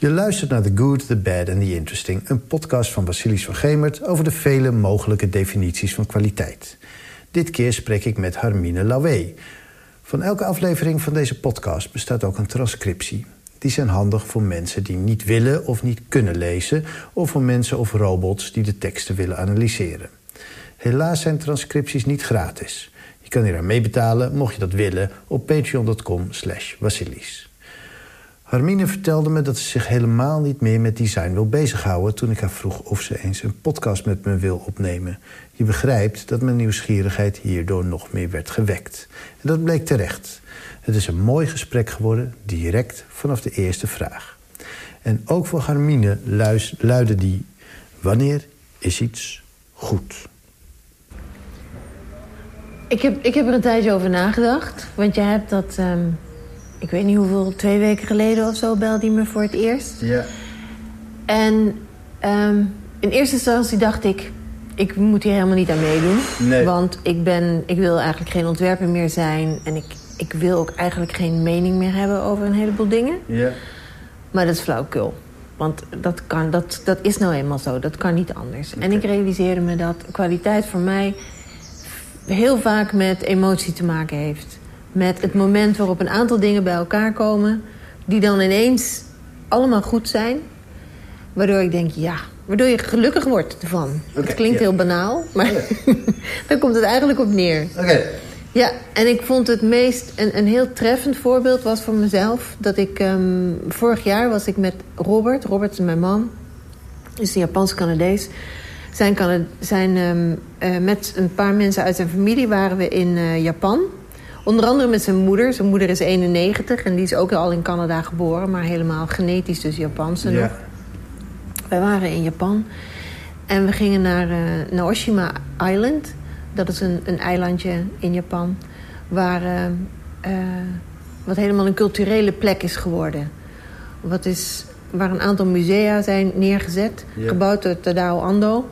Je luistert naar The Good, The Bad and The Interesting... een podcast van Basilis van Gemert... over de vele mogelijke definities van kwaliteit. Dit keer spreek ik met Harmine Lauwé. Van elke aflevering van deze podcast bestaat ook een transcriptie. Die zijn handig voor mensen die niet willen of niet kunnen lezen... of voor mensen of robots die de teksten willen analyseren. Helaas zijn transcripties niet gratis. Je kan hier aan meebetalen, mocht je dat willen... op patreon.com slash Harmine vertelde me dat ze zich helemaal niet meer met design wil bezighouden... toen ik haar vroeg of ze eens een podcast met me wil opnemen. Je begrijpt dat mijn nieuwsgierigheid hierdoor nog meer werd gewekt. En dat bleek terecht. Het is een mooi gesprek geworden, direct vanaf de eerste vraag. En ook voor Harmine luidde die... Wanneer is iets goed? Ik heb, ik heb er een tijdje over nagedacht. Want je hebt dat... Ehm, ik weet niet hoeveel, twee weken geleden of zo belde hij me voor het eerst. Ja. En ehm, in eerste instantie dacht ik, ik moet hier helemaal niet aan meedoen. Nee. Want ik, ben, ik wil eigenlijk geen ontwerper meer zijn. En ik, ik wil ook eigenlijk geen mening meer hebben over een heleboel dingen. Ja. Maar dat is flauwkul. Want dat, kan, dat, dat is nou eenmaal zo. Dat kan niet anders. En ik realiseerde me dat kwaliteit voor mij heel vaak met emotie te maken heeft met het moment waarop een aantal dingen bij elkaar komen... die dan ineens allemaal goed zijn. Waardoor ik denk, ja, waardoor je gelukkig wordt ervan. Het klinkt heel banaal, maar oh daar komt het eigenlijk op neer. Oké. Ja, en ik vond het meest... Een, een heel treffend voorbeeld was voor mezelf... dat ik... Ehm, vorig jaar was ik met Robert. Robert is mijn man. is een Japans-Canadees. Zijn, zijn ehm, eh, met een paar mensen uit zijn familie waren we in uh, Japan... Onder andere met zijn moeder. Zijn moeder is 91 en die is ook al in Canada geboren... maar helemaal genetisch dus Japanse ja. nog. Wij waren in Japan en we gingen naar uh, Naoshima Island. Dat is een, een eilandje in Japan... waar, uh, uh, wat helemaal een culturele plek is geworden. Wat is, waar een aantal musea zijn neergezet. Gebouwd door Tadao Ando...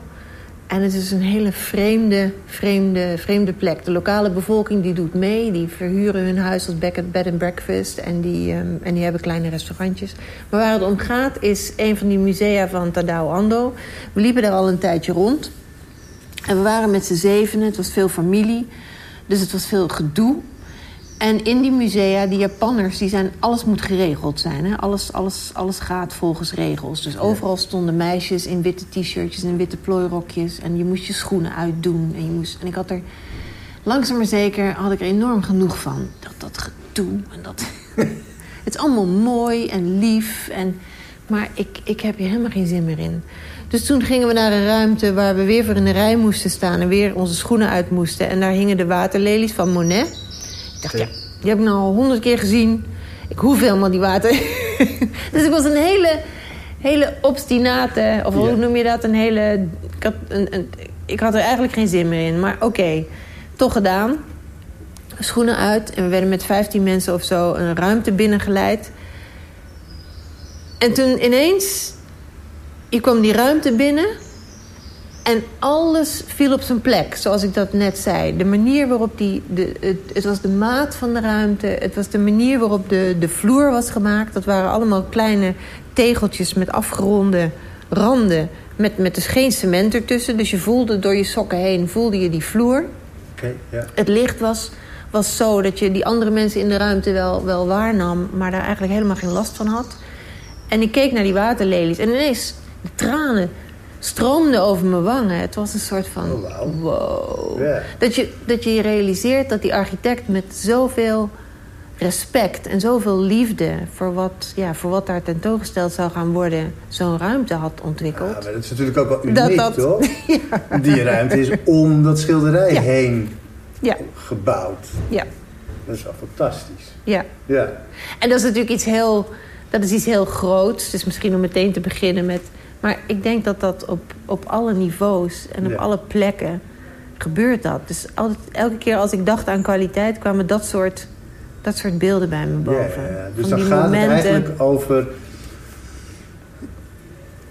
En het is een hele vreemde, vreemde, vreemde plek. De lokale bevolking die doet mee. Die verhuren hun huis als bed and breakfast. En die, um, en die hebben kleine restaurantjes. Maar waar het om gaat is een van die musea van Tadao Ando. We liepen daar al een tijdje rond. En we waren met z'n zevenen. Het was veel familie. Dus het was veel gedoe. En in die musea, die Japanners, die zijn, alles moet geregeld zijn. Hè? Alles, alles, alles gaat volgens regels. Dus overal stonden meisjes in witte t-shirtjes en witte plooirokjes. En je moest je schoenen uitdoen. En, je moest, en ik had er, langzaam maar zeker, had ik er enorm genoeg van. Dat, dat gedoe en dat... het is allemaal mooi en lief. En, maar ik, ik heb hier helemaal geen zin meer in. Dus toen gingen we naar een ruimte waar we weer voor in de rij moesten staan... en weer onze schoenen uit moesten. En daar hingen de waterlelies van Monet dacht, ja, die heb ik nou al honderd keer gezien. Ik hoef helemaal die water. dus ik was een hele, hele obstinate... of hoe noem je dat? Een hele... Ik had, een, een, ik had er eigenlijk geen zin meer in. Maar oké, toch gedaan. Schoenen uit. En we werden met 15 mensen of zo een ruimte binnengeleid. En toen ineens... Kwam die ruimte binnen... En alles viel op zijn plek, zoals ik dat net zei. De manier waarop die... De, het, het, was de maat van de ruimte. Het was de manier waarop de, de vloer was gemaakt. Dat waren allemaal kleine tegeltjes met afgeronde randen. Met, met dus geen cement ertussen. Dus je voelde door je sokken heen voelde je die vloer. Okay. Het licht was, was zo dat je die andere mensen in de ruimte wel, wel waarnam... maar daar eigenlijk helemaal geen last van had. En ik keek naar die waterlelies en ineens de tranen stroomde over mijn wangen. Het was een soort van oh, wow. wow. Dat, je, dat je realiseert dat die architect met zoveel respect en zoveel liefde... voor wat, ja, voor wat daar tentoongesteld zou gaan worden... zo'n ruimte had ontwikkeld. Ja, maar dat is natuurlijk ook wel uniek, dat, toch? ja. Die ruimte is om dat schilderij heen ja. gebouwd. Ja. Dat is wel fantastisch. Ja. ja. En dat is natuurlijk iets heel... Dat is iets heel groots. Dus misschien om meteen te beginnen met maar ik denk dat dat op, op alle niveaus en op alle plekken gebeurt dat. Dus altijd, elke keer als ik dacht aan kwaliteit... kwamen dat soort, dat soort beelden bij me boven. Ja, ja. Dus dan gaat momenten... het eigenlijk over...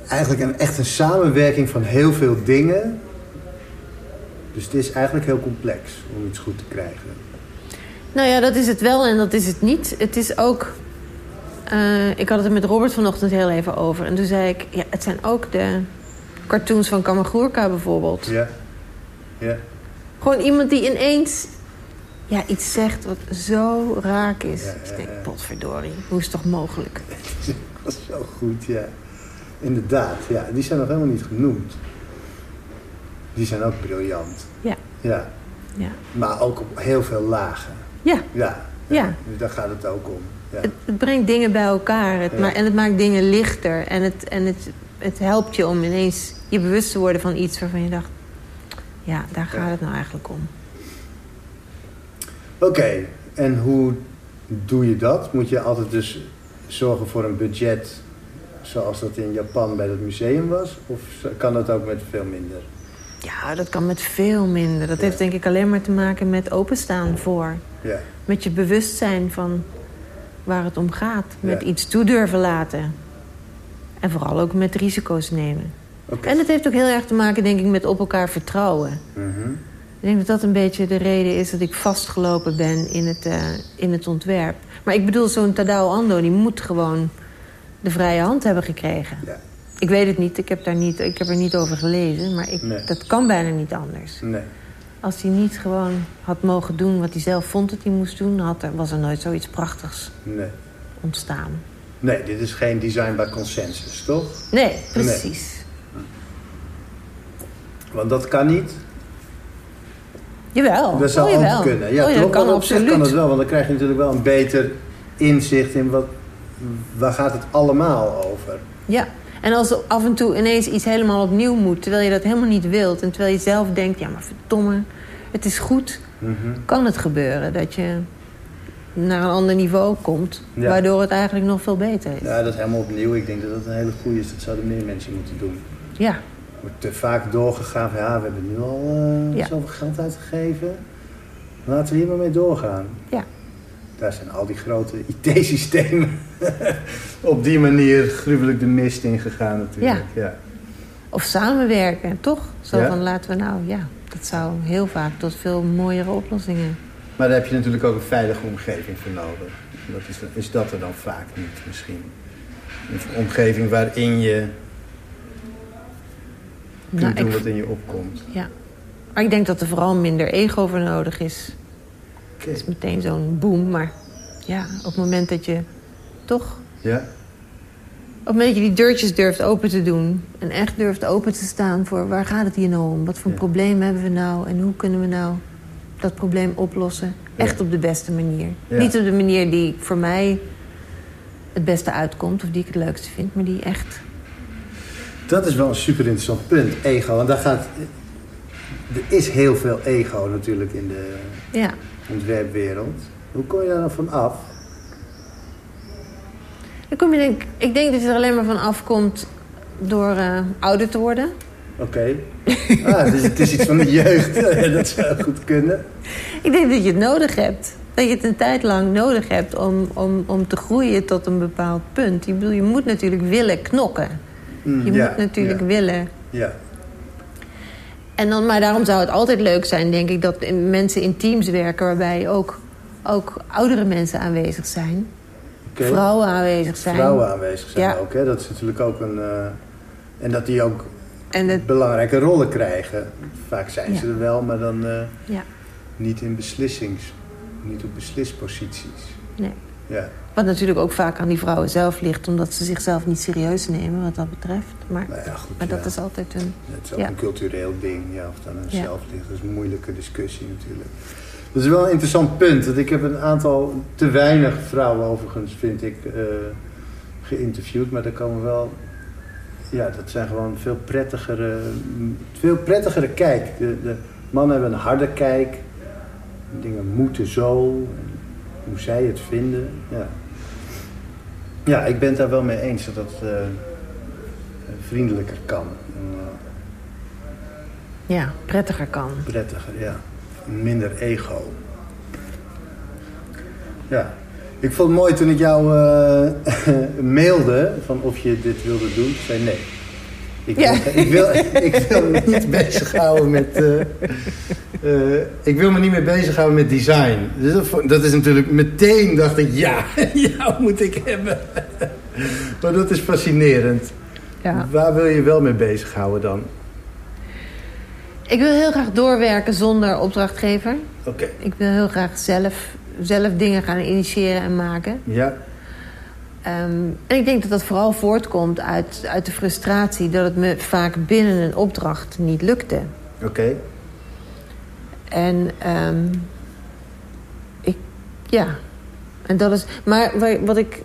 Eigenlijk een, echt een samenwerking van heel veel dingen. Dus het is eigenlijk heel complex om iets goed te krijgen. Nou ja, dat is het wel en dat is het niet. Het is ook eh, ik had het er met Robert vanochtend heel even over. En toen zei ik, ja, het zijn ook de cartoons van Kamagurka bijvoorbeeld. Ja. Ja. Gewoon iemand die ineens ja, iets zegt wat zo raak is. Ja, ja, ik denk, potverdorie, hoe is het toch mogelijk? Dat is zo goed, ja. Inderdaad, ja. Die zijn nog helemaal niet genoemd. Die zijn ook briljant. Ja, Ja. ja. Maar ook op heel veel lagen. Ja, Ja. ja. Dus daar gaat het ook om. Het, het brengt dingen bij elkaar. Het ma- en het maakt dingen lichter. En, het, en het, het helpt je om ineens je bewust te worden van iets waarvan je dacht... Ja, daar gaat het nou eigenlijk om. Oké, en hoe doe je dat? Moet je altijd dus zorgen voor een budget zoals dat in Japan bij dat museum was? Of kan dat ook met veel minder? Ja, dat kan met veel minder. Dat Ja. heeft denk ik alleen maar te maken met openstaan voor. Ja, Met je bewustzijn van waar het om gaat. Met Ja. iets toe durven laten. En vooral ook met risico's nemen. En het heeft ook heel erg te maken, denk ik, met op elkaar vertrouwen. Mhm. Ik denk dat dat een beetje de reden is dat ik vastgelopen ben in het, eh, in het ontwerp. Maar ik bedoel, zo'n Tadao Ando, die moet gewoon de vrije hand hebben gekregen. Ja, Ik weet het niet, ik heb, daar niet, ik heb er niet over gelezen. Maar ik, Nee. dat kan bijna niet anders. nee. Als hij niet gewoon had mogen doen wat hij zelf vond dat hij moest doen... Had er, was er nooit zoiets prachtigs Nee. ontstaan. Nee, dit is geen design consensus, toch? Nee, precies. Want dat kan niet. Jawel, dat zou oh, jawel. ook kunnen. Ja, oh, ja, kan op zich kan het wel, want dan krijg je natuurlijk wel een beter inzicht in wat, waar gaat het allemaal over. Ja, en als er af en toe ineens iets helemaal opnieuw moet... terwijl je dat helemaal niet wilt... en terwijl je zelf denkt, ja, maar verdomme, het is goed... Mhm. kan het gebeuren dat je naar een ander niveau komt... Ja. waardoor het eigenlijk nog veel beter is. Ja, dat is helemaal opnieuw. Ik denk dat dat een hele goede is. Dat zouden meer mensen moeten doen. Ja, wordt te vaak doorgegaan van ja, we hebben nu al eh, Ja. zoveel geld uitgegeven. Laten we hier maar mee doorgaan. ja. Daar zijn al die grote IT-systemen op die manier gruwelijk de mist in gegaan natuurlijk. Ja. Of samenwerken, toch? Zo Ja. van laten we nou, ja... dat zou heel vaak tot veel mooiere oplossingen... Maar daar heb je natuurlijk ook een veilige omgeving voor nodig. Dat is, is dat er dan vaak niet misschien. Een omgeving waarin je kunt Nou, doen ik- wat in je opkomt. Ja. Maar ik denk dat er vooral minder ego voor nodig is. Het is meteen zo'n boom, maar ja, op het moment dat je toch... Ja? Op het moment dat je die deurtjes durft open te doen... en echt durft open te staan voor waar gaat het hier nou om? Wat voor Ja. probleem hebben we nou? En hoe kunnen we nou dat probleem oplossen? Echt Ja. op de beste manier. Ja. Niet op de manier die voor mij het beste uitkomt... of die ik het leukste vind, maar die echt... Dat is wel een super interessant punt, ego. Want daar gaat. Er is heel veel ego natuurlijk in de Ja, ontwerpwereld. Hoe kom je daar dan van af? Dan kom je denk, ik denk dat je er alleen maar van afkomt door eh, ouder te worden. Oké. Ah, het, is, het is iets van de jeugd. Dat zou goed kunnen. Ik denk dat je het nodig hebt. Dat je het een tijd lang nodig hebt om, om, om te groeien tot een bepaald punt. Ik bedoel, je moet natuurlijk willen knokken. Mm, Je ja, moet natuurlijk ja, willen. Ja. En dan, maar daarom zou het altijd leuk zijn, denk ik, dat mensen in teams werken waarbij ook, ook oudere mensen aanwezig zijn. Vrouwen aanwezig zijn. Vrouwen aanwezig zijn Ja. ook. Hè? Dat is natuurlijk ook een... eh, en dat die ook En belangrijke rollen krijgen. Vaak zijn Ja. ze er wel, maar dan eh, ja, niet in beslissings... Niet op beslisposities. nee. Ja. Wat natuurlijk ook vaak aan die vrouwen zelf ligt, omdat ze zichzelf niet serieus nemen wat dat betreft. Maar, Nou ja, goed. maar dat is altijd een. Het is ook Ja. een cultureel ding, ja, of het aan zelf ligt. Dat is een moeilijke discussie natuurlijk. Dat is wel een interessant punt. Want ik heb een aantal, te weinig vrouwen overigens, vind ik, eh, geïnterviewd. Maar daar komen wel, ja, dat zijn gewoon veel prettigere, veel prettigere kijk. De, de mannen hebben een harde kijk. Dingen moeten zo. Hoe zij het vinden. Ja, ja ik ben het daar wel mee eens dat dat eh, vriendelijker kan. En, eh, Ja, prettiger kan. prettiger, ja. Minder ego. Ja. Ik vond het mooi toen ik jou eh, mailde van of je dit wilde doen. Ik zei nee. Ik, Ja. wil, ik, wil, ik wil me niet bezighouden met... eh, eh, ik wil me niet meer bezighouden met design. Dus dat, dat is natuurlijk... Meteen dacht ik, ja, jou moet ik hebben. maar dat is fascinerend. Ja. Waar wil je wel mee bezighouden dan? Ik wil heel graag doorwerken zonder opdrachtgever. Oké, Ik wil heel graag zelf, zelf dingen gaan initiëren en maken. ja, Ehm, en ik denk dat dat vooral voortkomt uit, uit de frustratie... dat het me vaak binnen een opdracht niet lukte. oké. En ehm, ik, ja. En dat is, maar wa- wat ik,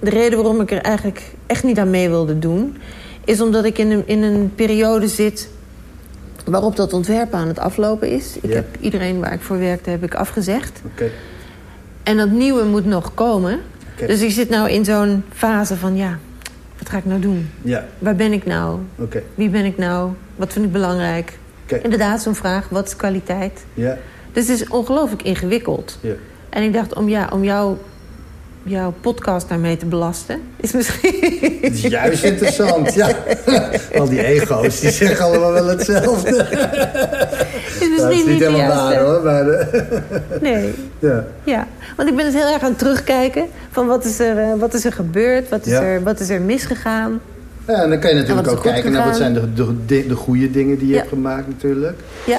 de reden waarom ik er eigenlijk echt niet aan mee wilde doen, is omdat ik in een, in een periode zit waarop dat ontwerp aan het aflopen is. Ik heb iedereen waar ik voor werkte heb ik afgezegd. Oké, En dat nieuwe moet nog komen. Dus ik zit nou in zo'n fase van ja, wat ga ik nou doen? Ja, Waar ben ik nou? oké. Wie ben ik nou? Wat vind ik belangrijk? Inderdaad, zo'n vraag. Wat is kwaliteit? Ja, Dus het is ongelooflijk ingewikkeld. ja. En ik dacht, om, ja, om jou, jouw podcast daarmee te belasten... is misschien... Is juist interessant, ja. Al die ego's, die zeggen allemaal wel hetzelfde. is misschien dat is niet niet helemaal waar hoor, maar... eh, Nee, ja. ja. Want ik ben dus heel erg aan het terugkijken... van wat is er, eh, wat is er gebeurd, wat is, Ja. er, wat is er misgegaan. ja, en dan kan je natuurlijk ook kijken naar wat zijn de, de, de, de goede dingen die je Ja. hebt gemaakt natuurlijk. Ja,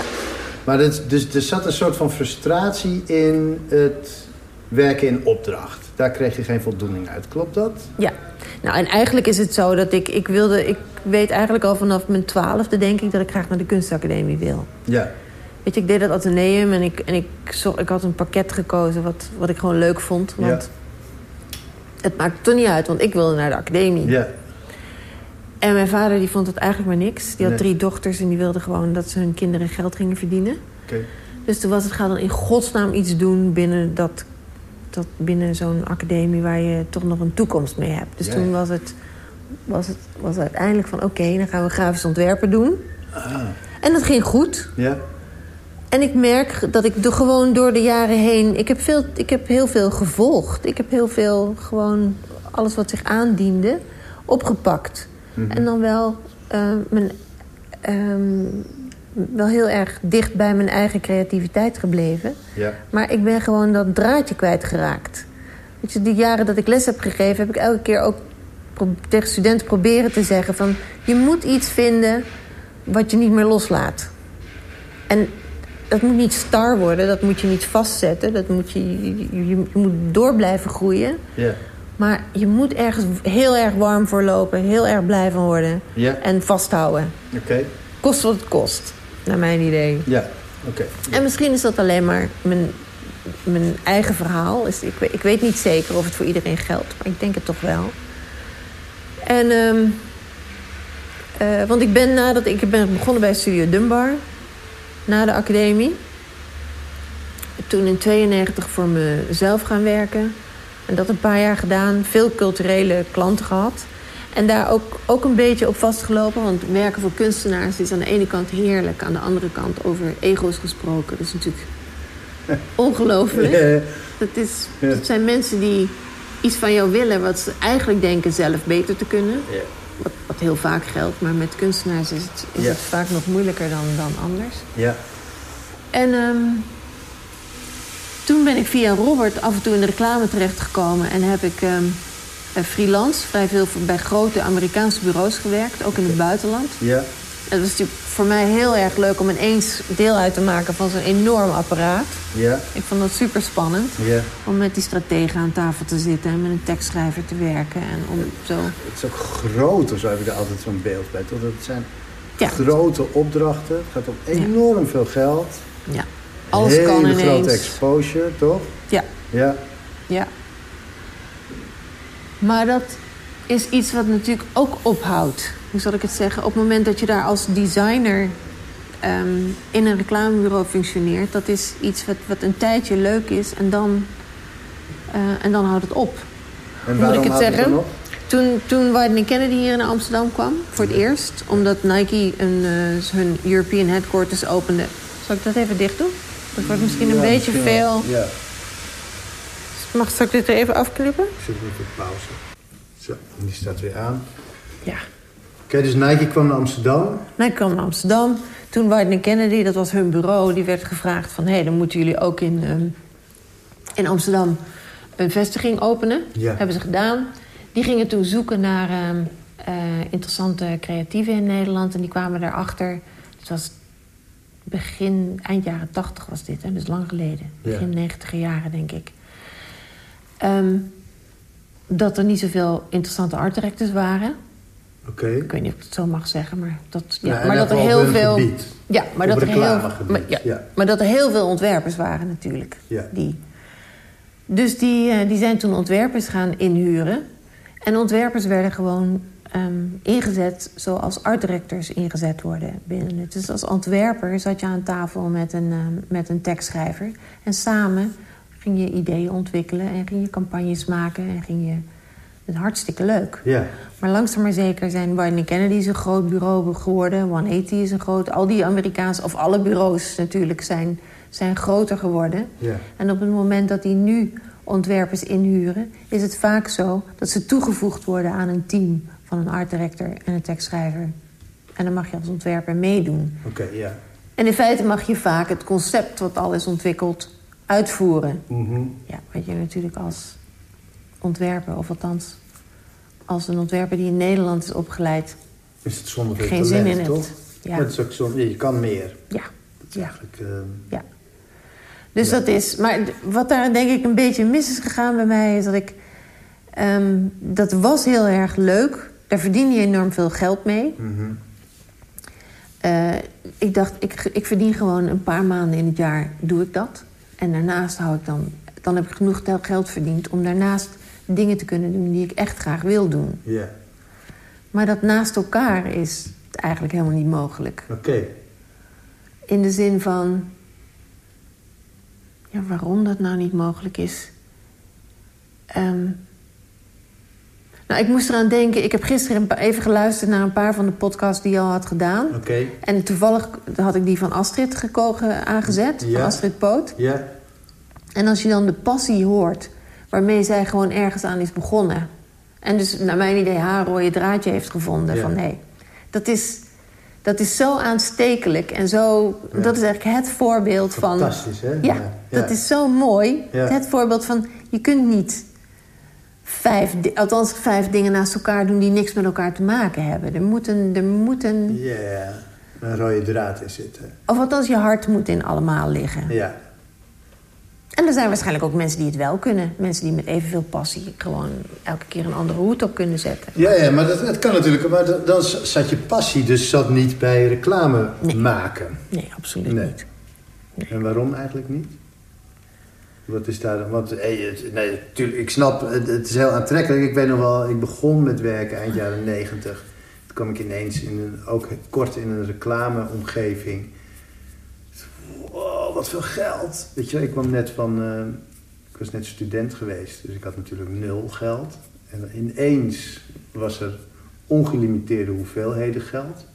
Maar het, dus, er zat een soort van frustratie in het werken in opdracht. Daar kreeg je geen voldoening uit, klopt dat? ja. Nou, en eigenlijk is het zo dat ik... Ik, wilde, ik weet eigenlijk al vanaf mijn twaalfde, denk ik... dat ik graag naar de kunstacademie wil. Ja, Weet je, ik deed dat ateneum en ik, en ik, ik had een pakket gekozen wat, wat ik gewoon leuk vond. Want het maakt toch niet uit, want ik wilde naar de academie. ja, En mijn vader die vond het eigenlijk maar niks. Die had Nee. drie dochters en die wilde gewoon dat ze hun kinderen geld gingen verdienen. oké. Dus toen was het, ga dan in godsnaam iets doen binnen, dat, dat, binnen zo'n academie waar je toch nog een toekomst mee hebt. Dus Ja. toen was het, was het was het uiteindelijk van oké, dan gaan we grafisch ontwerpen doen. Ah, En dat ging goed. ja, En ik merk dat ik er gewoon door de jaren heen... Ik heb, veel, ik heb heel veel gevolgd. Ik heb heel veel gewoon alles wat zich aandiende opgepakt. Mhm. En dan wel, eh, mijn, ehm, wel heel erg dicht bij mijn eigen creativiteit gebleven. ja, Maar ik ben gewoon dat draadje kwijtgeraakt. Weet je, die jaren dat ik les heb gegeven... heb ik elke keer ook tegen studenten proberen te zeggen van... je moet iets vinden wat je niet meer loslaat. En dat moet niet star worden, dat moet je niet vastzetten. Dat moet je, je, moet door blijven groeien. ja, Maar je moet ergens heel erg warm voor lopen, heel erg blij van worden. ja, En vasthouden. oké. Kost wat het kost, naar mijn idee. Ja, oké. En misschien is dat alleen maar mijn, mijn eigen verhaal. Dus ik, weet- ik weet niet zeker of het voor iedereen geldt, maar ik denk het toch wel. En, ehm, eh, want ik ben nadat ik ben begonnen bij Studio Dunbar, na de academie. Toen in 92 voor mezelf gaan werken. En dat een paar jaar gedaan, veel culturele klanten gehad. En daar ook, ook een beetje op vastgelopen. Want werken voor kunstenaars is aan de ene kant heerlijk. Aan de andere kant over ego's gesproken. Dat is natuurlijk ongelooflijk. Dat, is, dat zijn mensen die iets van jou willen... wat ze eigenlijk denken zelf beter te kunnen. Wat, wat heel vaak geldt. Maar met kunstenaars is het, is het vaak nog moeilijker dan, dan anders. ja, En ehm, toen ben ik via Robert af en toe in de reclame terechtgekomen. En heb ik ehm, eh, freelance vrij veel bij grote Amerikaanse bureaus gewerkt. Ook in het buitenland. ja, Het was natuurlijk voor mij heel erg leuk om ineens deel uit te maken van zo'n enorm apparaat. ja, Ik vond dat super spannend. ja. Om met die strategen aan tafel te zitten en met een tekstschrijver te werken. En om zo. Het is ook groot, of zo heb ik er altijd zo'n beeld bij. Toch? Het zijn Ja. grote opdrachten. Het gaat om enorm veel geld. Ja. Alles Hele kan grote ineens. exposure, toch? Ja, Ja, ja. Maar dat is iets wat natuurlijk ook ophoudt. Hoe zal ik het zeggen? Op het moment dat je daar als designer ehm, in een reclamebureau functioneert, dat is iets wat, wat een tijdje leuk is en dan, eh, en dan houdt het op. en moet waarom ik het zeggen? Toen, toen Wyden Kennedy hier naar Amsterdam kwam, voor het eerst, omdat Nike een, eh, hun European headquarters opende. Zal ik dat even dicht doen? Dat wordt misschien een Ja, beetje misschien veel. Ja, Mag zal ik dit er even afklippen? ik zet hem even op pauze. Zo, en die staat weer aan. Ja. Oké, dus Nike kwam naar Amsterdam. Nike kwam naar Amsterdam. Toen Whitney Kennedy, dat was hun bureau, die werd gevraagd van... hé, hey, dan moeten jullie ook in, ehm, in Amsterdam een vestiging openen. Ja. Hebben ze gedaan. Die gingen toen zoeken naar ehm, eh, interessante creatieven in Nederland. En die kwamen daarachter. Het was begin, eind jaren tachtig was dit, hè? dus lang geleden. Begin negentiger jaren, denk ik. Ehm, dat er niet zoveel interessante art directors waren. Oké. Ik weet niet of ik het zo mag zeggen, maar dat, ja, maar dat er heel veel. gebied. Ja, maar Op dat, er heel, maar, ja, ja. maar dat er heel veel ontwerpers waren natuurlijk. Ja. Die. Dus die, eh, die zijn toen ontwerpers gaan inhuren. En ontwerpers werden gewoon ehm, ingezet zoals art directors ingezet worden binnen het. Dus als ontwerper zat je aan tafel met een, ehm, met een tekstschrijver. En samen ging je ideeën ontwikkelen en ging je campagnes maken en ging je... Het hartstikke leuk. Ja. Maar langzaam maar zeker zijn Whitney Kennedy is een groot bureau geworden. 180 is een groot... Al die Amerikaanse, of alle bureaus natuurlijk, zijn, zijn groter geworden. Ja. En op het moment dat die nu ontwerpers inhuren... is het vaak zo dat ze toegevoegd worden aan een team... van een art director en een tekstschrijver. En dan mag je als ontwerper meedoen. Oké, ja. En in feite mag je vaak het concept wat al is ontwikkeld uitvoeren. Mhm. Ja, wat je natuurlijk als ontwerper, of althans als een ontwerper die in Nederland is opgeleid, Is het zonder veel geen talent, zin in toch? hebt. Ja, is ook zo, je kan meer. ja, Dat is ja. eigenlijk... eh, ja. Dus Ja. dat is. Maar wat daar denk ik een beetje mis is gegaan bij mij, is dat ik. ehm, dat was heel erg leuk. Daar verdien je enorm veel geld mee. mhm. Eh, ik dacht, ik, ik verdien gewoon een paar maanden in het jaar, doe ik dat. En daarnaast hou ik dan, dan heb ik genoeg geld verdiend om daarnaast dingen te kunnen doen die ik echt graag wil doen. Ja, Maar dat naast elkaar is eigenlijk helemaal niet mogelijk. oké. In de zin van, ja, waarom dat nou niet mogelijk is. Ehm, nou, ik moest eraan denken. Ik heb gisteren even geluisterd naar een paar van de podcasts die je al had gedaan. Oké, En toevallig had ik die van Astrid gekogen, aangezet, Ja. van Astrid Poot. ja. En als je dan de passie hoort waarmee zij gewoon ergens aan is begonnen. En dus naar mijn idee haar rode draadje heeft gevonden. Ja. Van nee, dat is, dat is zo aanstekelijk. En zo, Ja. dat is eigenlijk het voorbeeld van... Fantastisch, hè? Ja, dat is zo mooi. Ja. Het voorbeeld van, je kunt niet vijf, althans vijf dingen naast elkaar doen... die niks met elkaar te maken hebben. Er moet een, er moet een Ja, een rode draad in zitten. of althans je hart moet in allemaal liggen. Ja, En er zijn waarschijnlijk ook mensen die het wel kunnen. Mensen die met evenveel passie gewoon elke keer een andere hoed op kunnen zetten. ja, ja maar dat, dat kan natuurlijk. Maar dan, dan zat je passie dus zat niet bij reclame Nee. maken. Nee, absoluut Nee. niet. En waarom eigenlijk niet? Wat is daar? Want nee, tuurlijk, ik snap, het, is heel aantrekkelijk. Ik weet nog wel, ik begon met werken eind jaren negentig. Toen kwam ik ineens in een, ook kort in een reclameomgeving. Wow, wat veel geld. Weet je, ik kwam net van, eh, ik was net student geweest, dus ik had natuurlijk nul geld. En ineens was er ongelimiteerde hoeveelheden geld.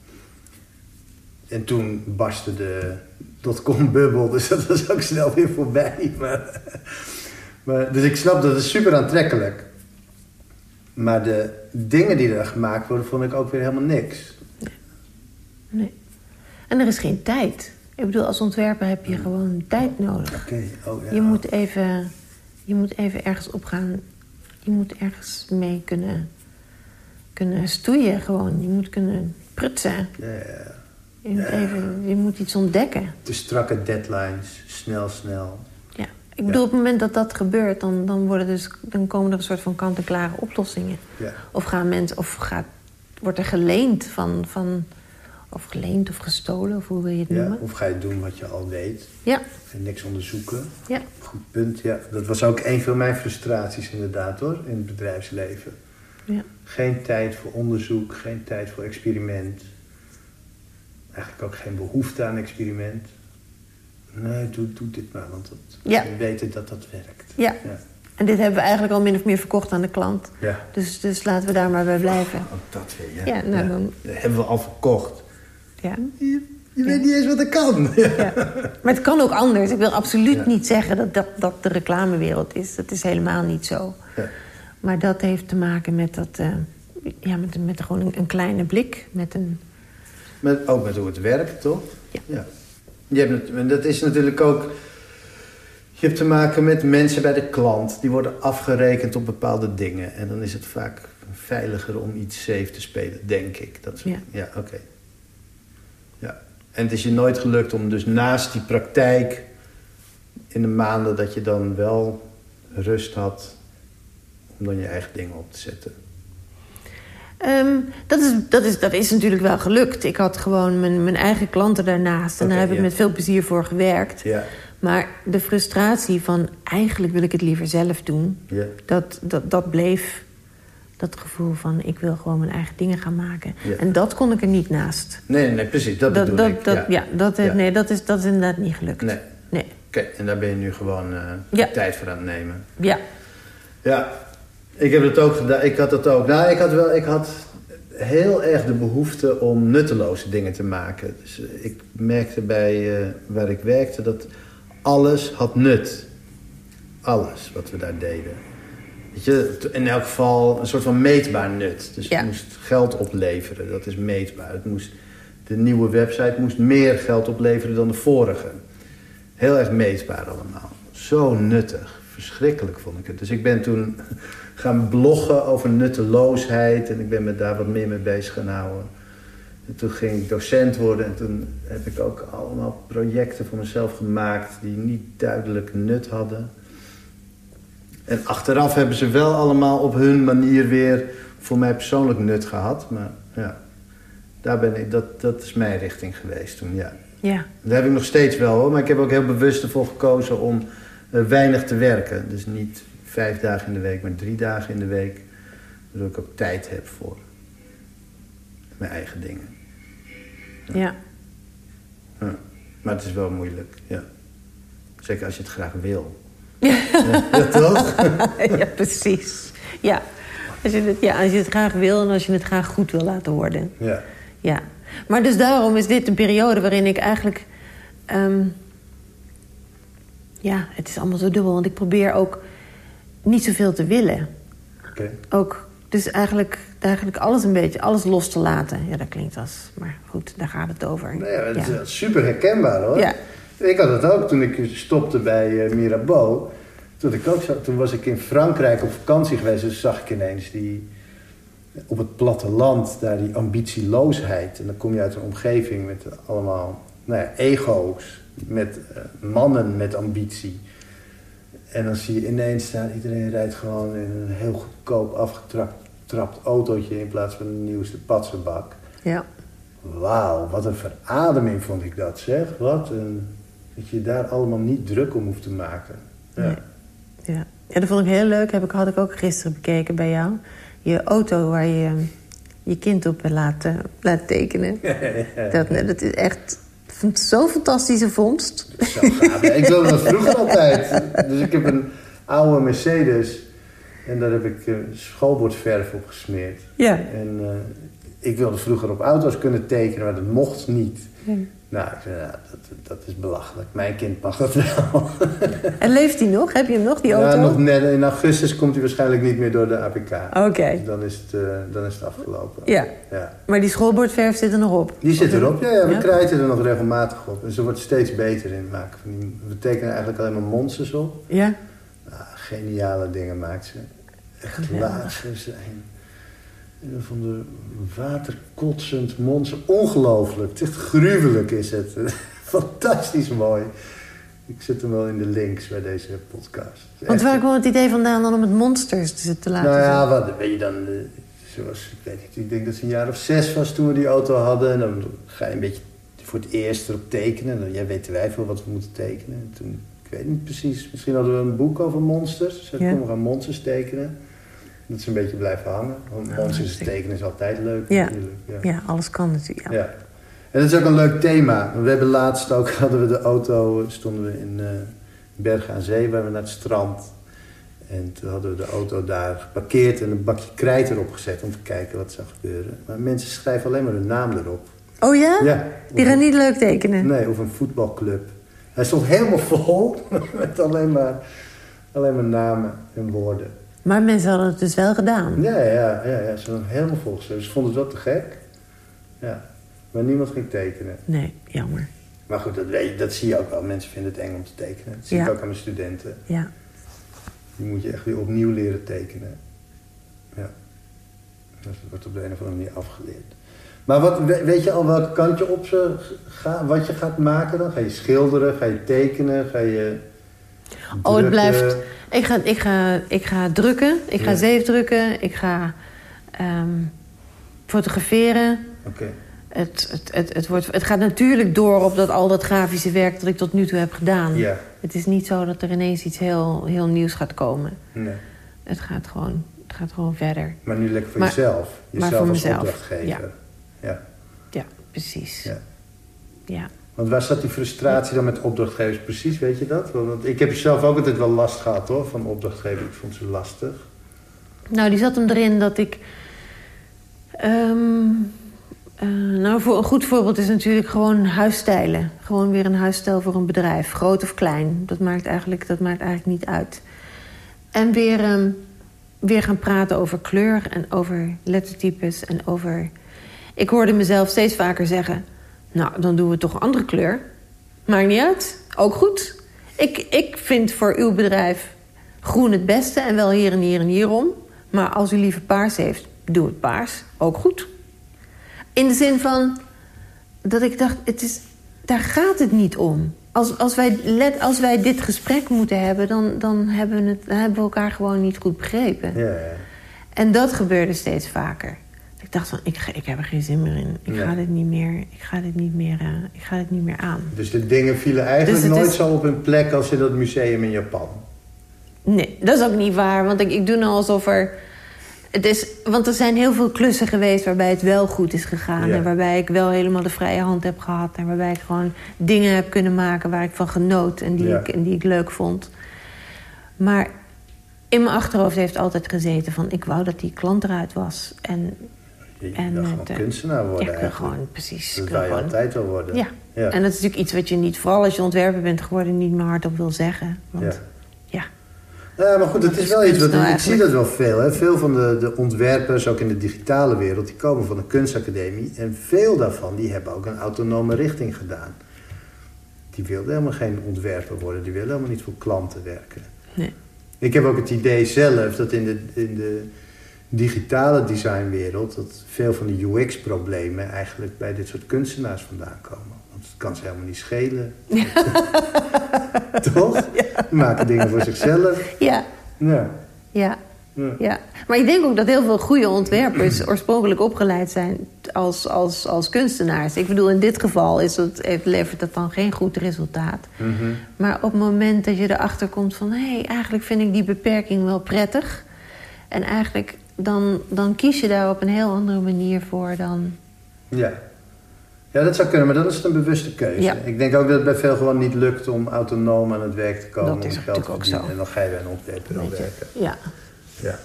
En toen barstte de dotcom-bubbel, dus dat was ook snel weer voorbij. Maar, maar, dus ik snap dat het super aantrekkelijk. Maar de dingen die er gemaakt worden, vond ik ook weer helemaal niks. Nee. En er is geen tijd. Ik bedoel, als ontwerper heb je gewoon tijd nodig. Oké, oh ja. Je, moet even, je moet even ergens opgaan. Je moet ergens mee kunnen, kunnen stoeien gewoon. Je moet kunnen prutsen. Ja, ja. Je moet, even, je moet iets ontdekken. De strakke deadlines, snel, snel. Ja. Ik bedoel, op het moment dat dat gebeurt... dan, dan, worden dus, dan komen er een soort van kant-en-klare oplossingen. Ja. Of, gaan mensen, of gaat, wordt er geleend van, van... Of geleend of gestolen, of hoe wil je het Ja, noemen? of ga je doen wat je al weet Ja, en niks onderzoeken. ja, Goed punt, ja. Dat was ook een van mijn frustraties inderdaad hoor, in het bedrijfsleven. ja. Geen tijd voor onderzoek, geen tijd voor experiment. Eigenlijk ook geen behoefte aan experiment. Nee, doe, doe dit maar, want dat, Ja. we weten dat dat werkt. Ja. Ja. En dit hebben we eigenlijk al min of meer verkocht aan de klant. ja. Dus, dus laten we daar maar bij blijven. Ook dat weer, Ja, nou dan- Dat hebben we al verkocht. Ja. Je, je weet niet eens wat er kan. Ja. Ja. Maar het kan ook anders. Ik wil absoluut Ja. niet zeggen dat, dat dat de reclamewereld is. Dat is helemaal niet zo. Ja. Maar dat heeft te maken met dat... eh, ja, met, met gewoon een, een kleine blik. Met een, Met, ook met hoe het werkt, toch? Ja. Je hebt, en dat is natuurlijk ook... Je hebt te maken met mensen bij de klant. Die worden afgerekend op bepaalde dingen. En dan is het vaak veiliger om iets safe te spelen, denk ik. Dat Ja. ja oké. Ja. En het is je nooit gelukt om dus naast die praktijk... in de maanden dat je dan wel rust had... om dan je eigen dingen op te zetten. Ehm, dat, is, dat, is, dat is natuurlijk wel gelukt. Ik had gewoon mijn, mijn eigen klanten daarnaast. En daar heb ik met veel plezier voor gewerkt. Ja, Maar de frustratie van eigenlijk wil ik het liever zelf doen... ja. dat, dat, dat bleef dat gevoel van ik wil gewoon mijn eigen dingen gaan maken. Ja. En dat kon ik er niet naast. Nee, nee, precies. Dat, dat, bedoel dat, ik. dat, ja. ja. dat, Ja. Nee, dat, is, dat is inderdaad niet gelukt. Nee. Nee. Oké, en daar ben je nu gewoon eh, Ja. tijd voor aan het nemen. Ja. Ja, ik heb het ook gedaan. Ik had het ook. Nou, ik had wel. Ik had heel erg de behoefte om nutteloze dingen te maken. Dus eh, ik merkte bij eh, waar ik werkte dat alles had nut. Alles wat we daar deden. Weet je, in elk geval een soort van meetbaar nut. Dus Ja. het moest geld opleveren, dat is meetbaar. Het moest, de nieuwe website moest meer geld opleveren dan de vorige. Heel erg meetbaar allemaal. Zo nuttig. Verschrikkelijk vond ik het. Dus ik ben toen gaan bloggen over nutteloosheid. En ik ben me daar wat meer mee bezig gaan houden. En toen ging ik docent worden. En toen heb ik ook allemaal projecten voor mezelf gemaakt... die niet duidelijk nut hadden. En achteraf hebben ze wel allemaal op hun manier weer... voor mij persoonlijk nut gehad. Maar ja, daar ben ik, dat, dat is mijn richting geweest toen, ja. Ja. Dat heb ik nog steeds wel hoor, maar ik heb ook heel bewust ervoor gekozen om eh, weinig te werken. Dus niet vijf dagen in de week, maar drie dagen in de week. Zodat ik ook tijd heb voor mijn eigen dingen. Ja. Ja. Maar het is wel moeilijk, ja. Zeker als je het graag wil. Ja, ja, toch? ja, precies. Ja. Als je, het, ja, als je het graag wil en als je het graag goed wil laten worden. Ja. Ja. Maar dus daarom is dit een periode waarin ik eigenlijk... ehm, ja, het is allemaal zo dubbel. Want ik probeer ook niet zoveel te willen. Ook, dus eigenlijk, eigenlijk alles een beetje, alles los te laten. Ja, dat klinkt als... Maar goed, daar gaat het over. Nee, ja, dat is Ja. super herkenbaar hoor. Ja. Ik had het ook toen ik stopte bij eh, Mirabeau. Toen, ik ook, toen was ik in Frankrijk op vakantie geweest. Dus zag ik ineens die, op het platteland daar die ambitieloosheid. En dan kom je uit een omgeving met allemaal nou ja, ego's. Met eh, mannen met ambitie. En dan zie je ineens staan, iedereen rijdt gewoon in een heel goedkoop afgetrapt trapt autootje in plaats van de nieuwste patsenbak. Ja. Wauw, wat een verademing vond ik dat, zeg. Wat een... Dat je daar allemaal niet druk om hoeft te maken. Ja. Nee. Ja. ja, dat vond ik heel leuk. Heb ik, had ik ook gisteren bekeken bij jou. Je auto waar je je kind op laat, laat tekenen. Dat, dat is echt vond het zo'n fantastische vondst. Zo gaaf. Ik wilde dat vroeger altijd. Dus ik heb een oude Mercedes. En daar heb ik eh, schoolbordverf op gesmeerd. Ja. En eh, ik wilde vroeger op auto's kunnen tekenen, maar dat mocht niet. Nou, ik zei, ja, dat, dat is belachelijk. Mijn kind mag dat wel. En leeft hij nog? Heb je hem nog, die Ja, auto? nog net, in augustus komt hij waarschijnlijk niet meer door de APK. Oké. Dan, is het, eh, dan is het afgelopen. Ja. ja. Maar die schoolbordverf zit er nog op? Die zit erop, ja, ja we Ja? krijten er nog regelmatig op. En ze wordt steeds beter in maken van die... We tekenen eigenlijk alleen maar monsters op. Ja? Nou, geniale dingen maakt ze. Echt lager zijn. Van de waterkotsend monster. Ongelooflijk. Het is echt gruwelijk is het. Fantastisch mooi. Ik zet hem wel in de links bij deze podcast. Want waar kwam het idee vandaan dan om het monsters te, te laten nou ja, wat weet je dan... eh, Zoals, ik weet niet, ik denk dat ze een jaar of zes was toen we die auto hadden. En dan ga je een beetje voor het eerst erop tekenen. Dan, jij weet wij veel wat we moeten tekenen. En toen, ik weet niet precies, misschien hadden we een boek over monsters. Dus Ja. kom, we gaan monsters tekenen. Dat ze een beetje blijven hangen. Want monsters hartstikke- tekenen is altijd leuk Ja. natuurlijk. Ja. Ja, alles kan natuurlijk. Ja. Ja. En dat is ook een leuk thema. We hebben laatst ook, hadden we de auto, stonden we in eh, Bergen aan Zee, waar we naar het strand. En toen hadden we de auto daar geparkeerd en een bakje krijt erop gezet om te kijken wat zou gebeuren. Maar mensen schrijven alleen maar hun naam erop. Oh ja? Ja. Die gaan niet leuk tekenen? Nee, of een voetbalclub. Hij stond helemaal vol met alleen maar, alleen maar namen en woorden. Maar mensen hadden het dus wel gedaan. Ja, ja, ja, ja. ze waren helemaal volgeschreven. Ze vonden het wel te gek. Ja. Maar niemand ging tekenen. Nee, jammer. Maar goed, dat, weet dat zie je ook wel. Mensen vinden het eng om te tekenen. Dat zie ik Ja. ook aan mijn studenten. Ja. Die moet je echt weer opnieuw leren tekenen. Ja. Dus dat wordt op de een of andere manier afgeleerd. Maar wat, we- weet je al welke kant je op ze ga, wat je gaat maken dan? Ga je schilderen? Ga je tekenen? Ga je Oh, het blijft... Ik ga, ik ga, ik ga drukken. Ik ga Ja. zeefdrukken. Ik ga ehm, fotograferen. Oké. Het, het, het, het, wordt, het gaat natuurlijk door op dat, al dat grafische werk dat ik tot nu toe heb gedaan. Ja. Het is niet zo dat er ineens iets heel, heel nieuws gaat komen. Nee. Het gaat gewoon, het gaat gewoon verder. Maar nu lekker voor Maar- jezelf. maar Jezelf voor als mezelf, opdrachtgever. ja. ja. Ja, precies. Ja. Ja. Want waar zat die frustratie dan met opdrachtgevers precies, weet je dat? Want ik heb zelf ook altijd wel last gehad hoor, van opdrachtgevers. Ik vond ze lastig. Nou, die zat hem erin dat ik. ehm, eh, nou, voor een goed voorbeeld is natuurlijk gewoon huisstijlen. Gewoon weer een huisstijl voor een bedrijf, groot of klein. Dat maakt eigenlijk, dat maakt eigenlijk niet uit. En weer, ehm, weer gaan praten over kleur en over lettertypes en over. Ik hoorde mezelf steeds vaker zeggen: Nou, dan doen we toch een andere kleur. Maakt niet uit. Ook goed. Ik, ik vind voor uw bedrijf groen het beste en wel hier en hier en hierom. Maar als u liever paars heeft, doe het paars. Ook goed. In de zin van dat ik dacht, het is, daar gaat het niet om. Als, als, wij, let, als wij dit gesprek moeten hebben, dan, dan, hebben we het, dan hebben we elkaar gewoon niet goed begrepen. Ja, ja. En dat gebeurde steeds vaker. Ik dacht van, ik, ga- ik heb er geen zin meer in. Ik Nee. ga dit niet meer, ik ga dit niet meer, eh, ik ga dit niet meer aan. Dus de dingen vielen eigenlijk Dus nooit is- zo op hun plek als in dat museum in Japan. Nee, dat is ook niet waar. Want ik, ik doe nou alsof er... Het is, want er zijn heel veel klussen geweest waarbij het wel goed is gegaan. Ja. En waarbij ik wel helemaal de vrije hand heb gehad. En waarbij ik gewoon dingen heb kunnen maken waar ik van genoot. En die, Ja. ik, en die ik leuk vond. Maar in mijn achterhoofd heeft altijd gezeten van... ik wou dat die klant eruit was. En Je En wil gewoon eh, kunstenaar ja, worden ik wil eigenlijk. gewoon precies... Dat wil wil je gewoon- altijd wel worden. Ja. Ja. En dat is natuurlijk iets wat je niet... vooral als je ontwerper bent geworden... niet meer hardop wil zeggen. Want Ja. ja, Ja, maar goed, het is wel iets wat nou ik zie dat wel veel. Hè. Veel van de, de ontwerpers, ook in de digitale wereld, die komen van een kunstacademie. En veel daarvan, die hebben ook een autonome richting gedaan. Die wilden helemaal geen ontwerper worden, die willen helemaal niet voor klanten werken. nee. Ik heb ook het idee zelf dat in de, in de digitale designwereld... dat veel van de UX-problemen eigenlijk bij dit soort kunstenaars vandaan komen. Want het kan ze helemaal niet schelen. Toch? Die maken dingen voor zichzelf. Ja, Ja. ja. ja. Ja, maar ik denk ook dat heel veel goede ontwerpers oorspronkelijk opgeleid zijn als, als, als kunstenaars. Ik bedoel, in dit geval is het, levert dat dan geen goed resultaat. Mhm. Maar op het moment dat je erachter komt van... hé, hey, eigenlijk vind ik die beperking wel prettig... en eigenlijk dan, dan kies je daar op een heel andere manier voor dan... Ja. Ja, dat zou kunnen, maar dan is het een bewuste keuze. Ja. Ik denk ook dat het bij veel gewoon niet lukt om autonoom aan het werk te komen. Dat is om geld natuurlijk te ook zo. En dan ga je bij een je. werken. Ja, Ja.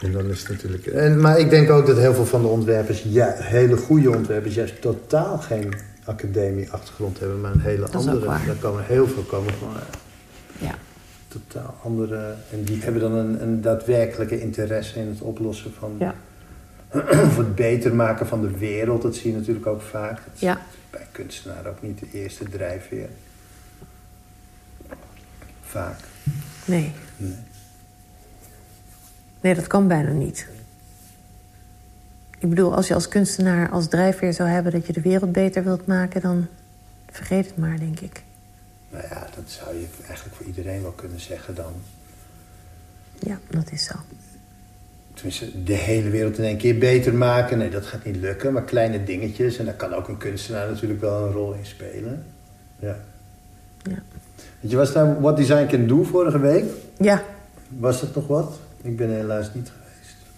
En dan is het natuurlijk... En, maar ik denk ook dat heel veel van de ontwerpers, ja, hele goede ontwerpers, juist totaal geen academie-achtergrond hebben, maar een hele Dat andere. Daar komen heel veel komen van eh. Totaal andere. En die hebben dan een, een daadwerkelijke interesse in het oplossen van. Ja. of het beter maken van de wereld. Dat zie je natuurlijk ook vaak. Dat is Ja. bij kunstenaar ook niet de eerste drijfveer. Vaak. Nee. Nee. Nee, dat kan bijna niet. Ik bedoel, als je als kunstenaar als drijfveer zou hebben... dat je de wereld beter wilt maken, dan vergeet het maar, denk ik. Nou ja, dat zou je eigenlijk voor iedereen wel kunnen zeggen dan. Ja, dat is zo. Tenminste, de hele wereld in één keer beter maken. Nee, dat gaat niet lukken. Maar kleine dingetjes. En daar kan ook een kunstenaar natuurlijk wel een rol in spelen. Ja. Ja. Weet je, was daar What Design Can Do vorige week? Ja, Was dat nog wat? Ik ben helaas niet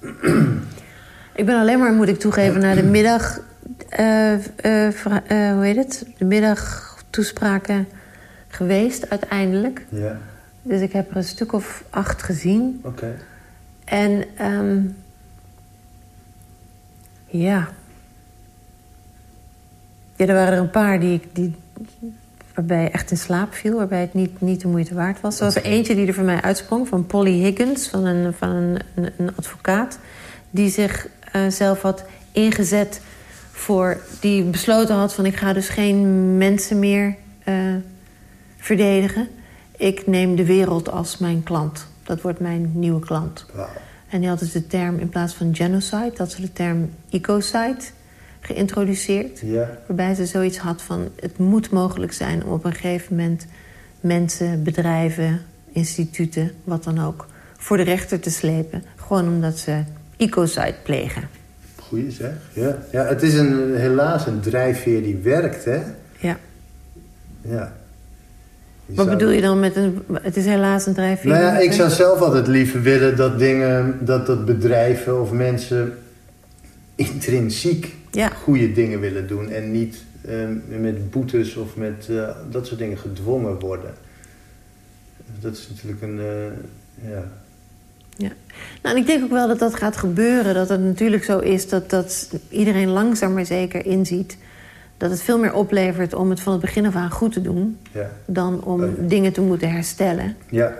geweest. ik ben alleen maar, moet ik toegeven, naar de middag... eh, eh, eh, hoe heet het? De middagtoespraken geweest, uiteindelijk. Ja, Dus ik heb er een stuk of acht gezien. oké. En ehm, ja. Ja, er waren er een paar die ik, die, waarbij echt in slaap viel, waarbij het niet, niet de moeite waard was. Er was er eentje die er voor mij uitsprong, van Polly Higgins, van een, van een, een, advocaat, die zich uh, zelf had ingezet voor, die besloten had van ik ga dus geen mensen meer uh, verdedigen. Ik neem de wereld als mijn klant. Dat wordt mijn nieuwe klant. Wow. En die had dus de term, in plaats van genocide... had ze de term ecocide geïntroduceerd. Waarbij ze zoiets had van... het moet mogelijk zijn om op een gegeven moment... mensen, bedrijven, instituten, wat dan ook... voor de rechter te slepen. Gewoon omdat ze ecocide plegen. Goeie zeg. Ja. ja, het is een, helaas een drijfveer die werkt, hè? Ja. Ja. Wat bedoel je dan met een... Het is helaas een drijfveer. Nou ja, ik zou zelf altijd liever willen dat dingen, dat, dat bedrijven of mensen intrinsiek Ja. goede dingen willen doen en niet eh, met boetes of met eh, dat soort dingen gedwongen worden. Dat is natuurlijk een, eh, ja. Nou, en ik denk ook wel dat dat gaat gebeuren. Dat het natuurlijk zo is dat, dat iedereen langzaam maar zeker inziet... dat het veel meer oplevert om het van het begin af aan goed te doen... Ja. dan om ja. dingen te moeten herstellen. ja,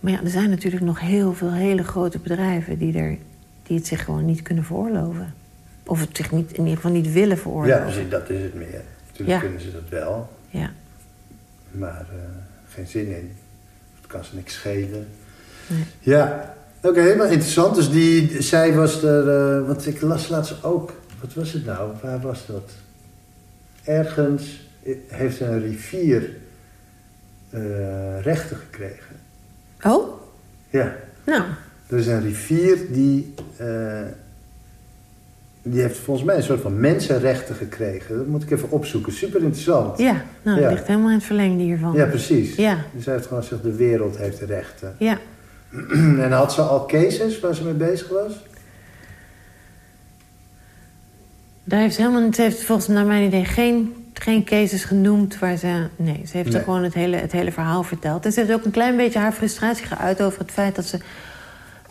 Maar ja, er zijn natuurlijk nog heel veel hele grote bedrijven... die, er, die het zich gewoon niet kunnen veroorloven. Of het zich niet, in ieder geval niet willen ja, veroorloven. precies, dat is het meer. Natuurlijk Ja. kunnen ze dat wel, Ja. maar eh, geen zin in. Het kan ze niks schelen. Nee. Ja, oké, helemaal interessant. Dus die, zij was er, eh, want ik las laatst ook, wat was het nou? Waar was dat? Ergens heeft een rivier eh, rechten gekregen. Oh? Ja, Nou, er is een rivier die, eh, die heeft volgens mij een soort van mensenrechten gekregen. Dat moet ik even opzoeken, super interessant. ja. Nou, dat ligt helemaal in het verlengde hiervan. Ja, precies. Ja, Dus hij heeft gewoon gezegd, de wereld heeft rechten. ja. En had ze al cases waar ze mee bezig was? Daar heeft ze helemaal, ze heeft volgens naar mijn idee geen, geen cases genoemd waar ze... Nee, ze heeft Nee. er gewoon het hele, het hele verhaal verteld. En ze heeft ook een klein beetje haar frustratie geuit over het feit dat ze...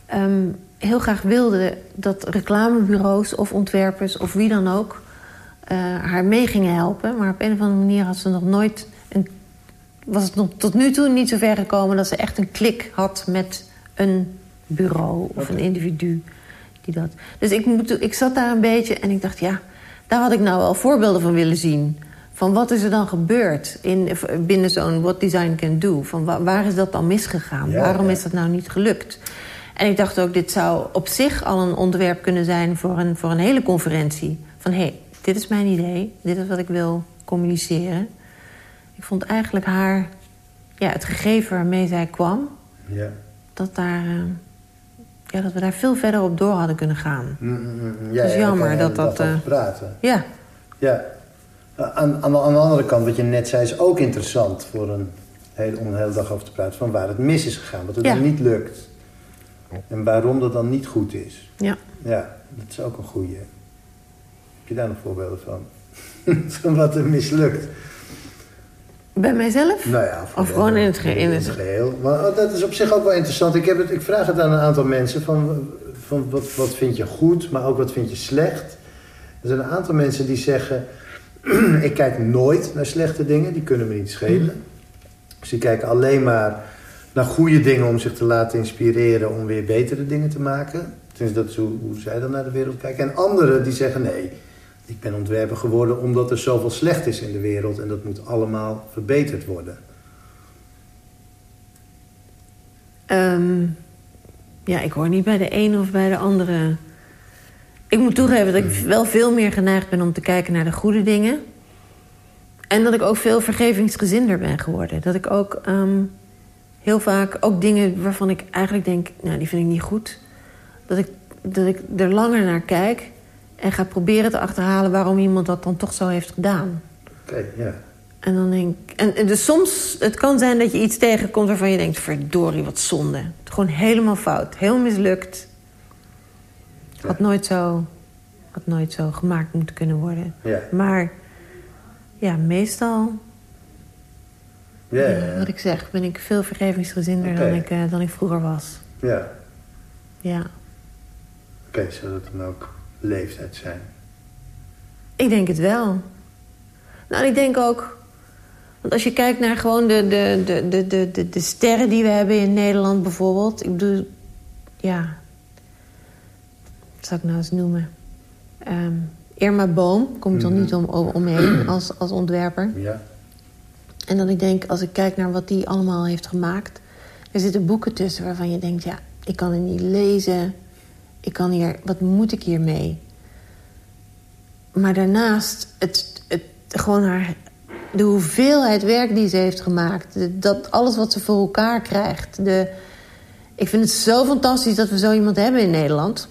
ehm, heel graag wilde dat reclamebureaus of ontwerpers of wie dan ook... eh, haar mee gingen helpen. Maar op een of andere manier had ze nog nooit... Een, was het nog tot nu toe niet zo ver gekomen... dat ze echt een klik had met een bureau of een individu. Die dat. Dus ik, moet, ik zat daar een beetje en ik dacht, ja, daar had ik nou wel voorbeelden van willen zien. Van wat is er dan gebeurd in, binnen zo'n What Design Can Do? Van wa- waar is dat dan misgegaan? Ja, Waarom ja. is dat nou niet gelukt? En ik dacht ook, dit zou op zich al een onderwerp kunnen zijn voor een, voor een hele conferentie. Van hé, hey, dit is mijn idee, dit is wat ik wil communiceren. Ik vond eigenlijk haar, ja, het gegeven waarmee zij kwam, Ja. dat, daar, eh, ja, dat we daar veel verder op door hadden kunnen gaan. Mm, mm, mm. Het Ja, is ja, jammer daar kan je dat dat, eh, praten. Ja, Ja. Aan, aan, de, aan de andere kant, wat je net zei, is ook interessant voor een hele, om een hele dag over te praten. Van waar het mis is gegaan, wat het Ja. niet lukt. En waarom dat dan niet goed is. ja. Ja, dat is ook een goeie. Heb je daar nog voorbeelden van? van wat er mislukt? Bij mijzelf? Nou ja, Of gewoon in het ge- in het- geheel. Maar oh, dat is op zich ook wel interessant. Ik, heb het, ik vraag het aan een aantal mensen van, van wat, wat vind je goed, maar ook wat vind je slecht. Er zijn een aantal mensen die zeggen, ik kijk nooit naar slechte dingen, die kunnen me niet schelen. Dus die kijken alleen maar naar goede dingen om zich te laten inspireren om weer betere dingen te maken. Tenminste, dat is hoe, hoe zij dan naar de wereld kijken. En anderen die zeggen, nee, ik ben ontwerper geworden omdat er zoveel slecht is in de wereld en dat moet allemaal verbeterd worden. Ehm, ja, ik hoor niet bij de een of bij de andere. Ik moet toegeven dat ik wel veel meer geneigd ben om te kijken naar de goede dingen. En dat ik ook veel vergevingsgezinder ben geworden. Dat ik ook ehm, heel vaak ook dingen waarvan ik eigenlijk denk, nou, die vind ik niet goed. Dat ik, dat ik er langer naar kijk en ga proberen te achterhalen waarom iemand dat dan toch zo heeft gedaan. Oké, ja. En dan denk ik... En, en dus soms, het kan zijn dat je iets tegenkomt waarvan je denkt... verdorie, wat zonde. Gewoon helemaal fout. Heel mislukt. Had, nooit zo, had nooit zo gemaakt moeten kunnen worden. Ja, Maar ja, meestal, ja, eh, ja. wat ik zeg... ben ik veel vergevingsgezinder dan, ik, eh, dan ik vroeger was. ja. Ja. Oké, zou dat dan ook leeftijd zijn? Ik denk het wel. Nou, ik denk ook... Want als je kijkt naar gewoon de, de, de, de, de, de, de sterren die we hebben in Nederland bijvoorbeeld. Ik bedoel, ja. Wat zou ik nou eens noemen? Ehm, Irma Boom, komt er Mhm. niet om, omheen als, als ontwerper. Ja. En dan ik denk, als ik kijk naar wat die allemaal heeft gemaakt... er zitten boeken tussen waarvan je denkt... ja, ik kan het niet lezen. Ik kan hier... Wat moet ik hiermee? Maar daarnaast, het, het, gewoon haar, de hoeveelheid werk die ze heeft gemaakt... dat alles wat ze voor elkaar krijgt... De, ik vind het zo fantastisch dat we zo iemand hebben in Nederland.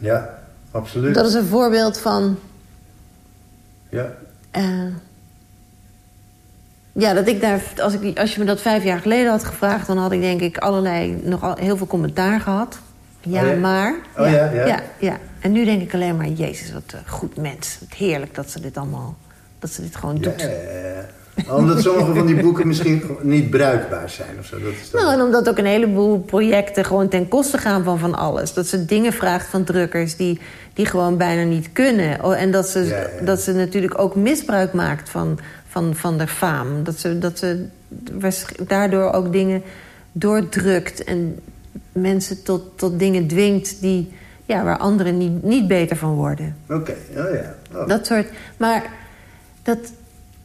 Ja, absoluut. Dat is een voorbeeld van... Ja. Eh, ja, dat ik daar, als, ik, als je me dat vijf jaar geleden had gevraagd... dan had ik denk ik allerlei, nogal heel veel commentaar gehad. Ja, Oh ja? maar. Oh ja, ja. ja, ja. En nu denk ik alleen maar, jezus, wat een goed mens. Wat heerlijk dat ze dit allemaal, dat ze dit gewoon doet. Omdat sommige van die boeken misschien niet bruikbaar zijn of zo. Dat is dan... Nou, en omdat ook een heleboel projecten gewoon ten koste gaan van van alles. Dat ze dingen vraagt van drukkers die, die gewoon bijna niet kunnen. Oh, En dat ze, Ja, ja. dat ze natuurlijk ook misbruik maakt van, van, van de faam. Dat ze, dat ze daardoor ook dingen doordrukt en mensen tot, tot dingen dwingt die, ja, waar anderen niet, niet beter van worden. Oké, oh ja. Oh. Dat soort. Maar dat,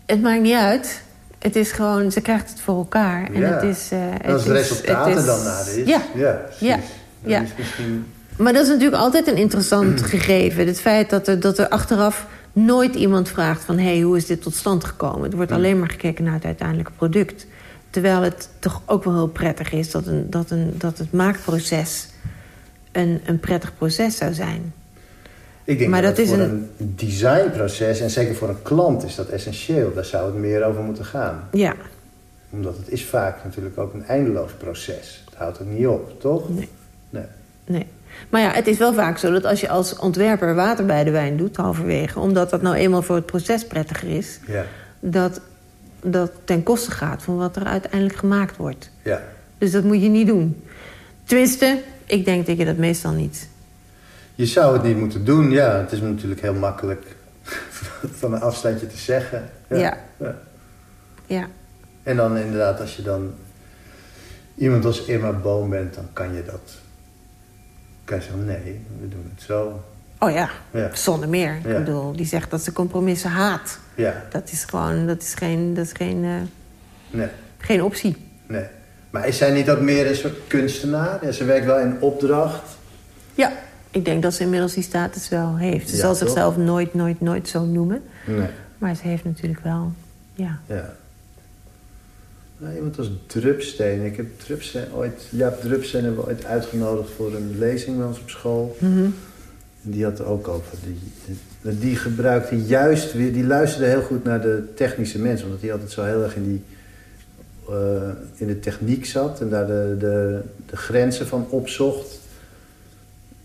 het maakt niet uit. Het is gewoon, ze krijgt het voor elkaar. En Ja. het is. eh, En als het het is- resultaat het er is- dan naar is. Ja. ja, precies. Ja. Dan Ja. is misschien... Maar dat is natuurlijk altijd een interessant gegeven. Het feit dat er, dat er achteraf nooit iemand vraagt van... hé, hey, hoe is dit tot stand gekomen? Er wordt alleen maar gekeken naar het uiteindelijke product. Terwijl het toch ook wel heel prettig is dat, een, dat, een, dat het maakproces... Een, een prettig proces zou zijn. Ik denk Maar dat, dat voor is een... designproces, en zeker voor een klant is dat essentieel. Daar zou het meer over moeten gaan. Ja, Omdat het is vaak natuurlijk ook een eindeloos proces. Het houdt ook niet op, toch? Nee. Nee. nee. Maar ja, het is wel vaak zo dat als je als ontwerper water bij de wijn doet... halverwege, omdat dat nou eenmaal voor het proces prettiger is... Ja. dat dat ten koste gaat van wat er uiteindelijk gemaakt wordt. Ja. Dus dat moet je niet doen. Tenminste, ik denk dat je dat meestal niet. Je zou het niet moeten doen, ja. Het is natuurlijk heel makkelijk van een afstandje te zeggen. Ja. ja. Ja, En dan inderdaad, als je dan iemand als Irma Boom bent, dan kan je dat. Kan je zeggen, nee, we doen het zo. Oh ja, Ja. zonder meer. Ja. Ik bedoel, die zegt dat ze compromissen haat. Ja, Dat is gewoon, dat is geen, dat is geen, eh, nee, geen optie. nee. Maar is zij niet ook meer een soort kunstenaar? Ja, ze werkt wel in opdracht. Ja, ik denk dat ze inmiddels die status wel heeft. Ze Ja, zal toch? zichzelf nooit, nooit, nooit zo noemen. Nee. Maar ze heeft natuurlijk wel, ja. Ja. Nou, iemand als Drupsteen. Ik heb Drupsteen ooit... Jaap Drupsteen hebben we ooit uitgenodigd voor een lezing bij ons op school. Mhm. En die had ook over die... Die gebruikte juist weer... Die luisterde heel goed naar de technische mensen. Omdat hij altijd zo heel erg in die... eh, in de techniek zat. En daar de, de, grenzen van opzocht.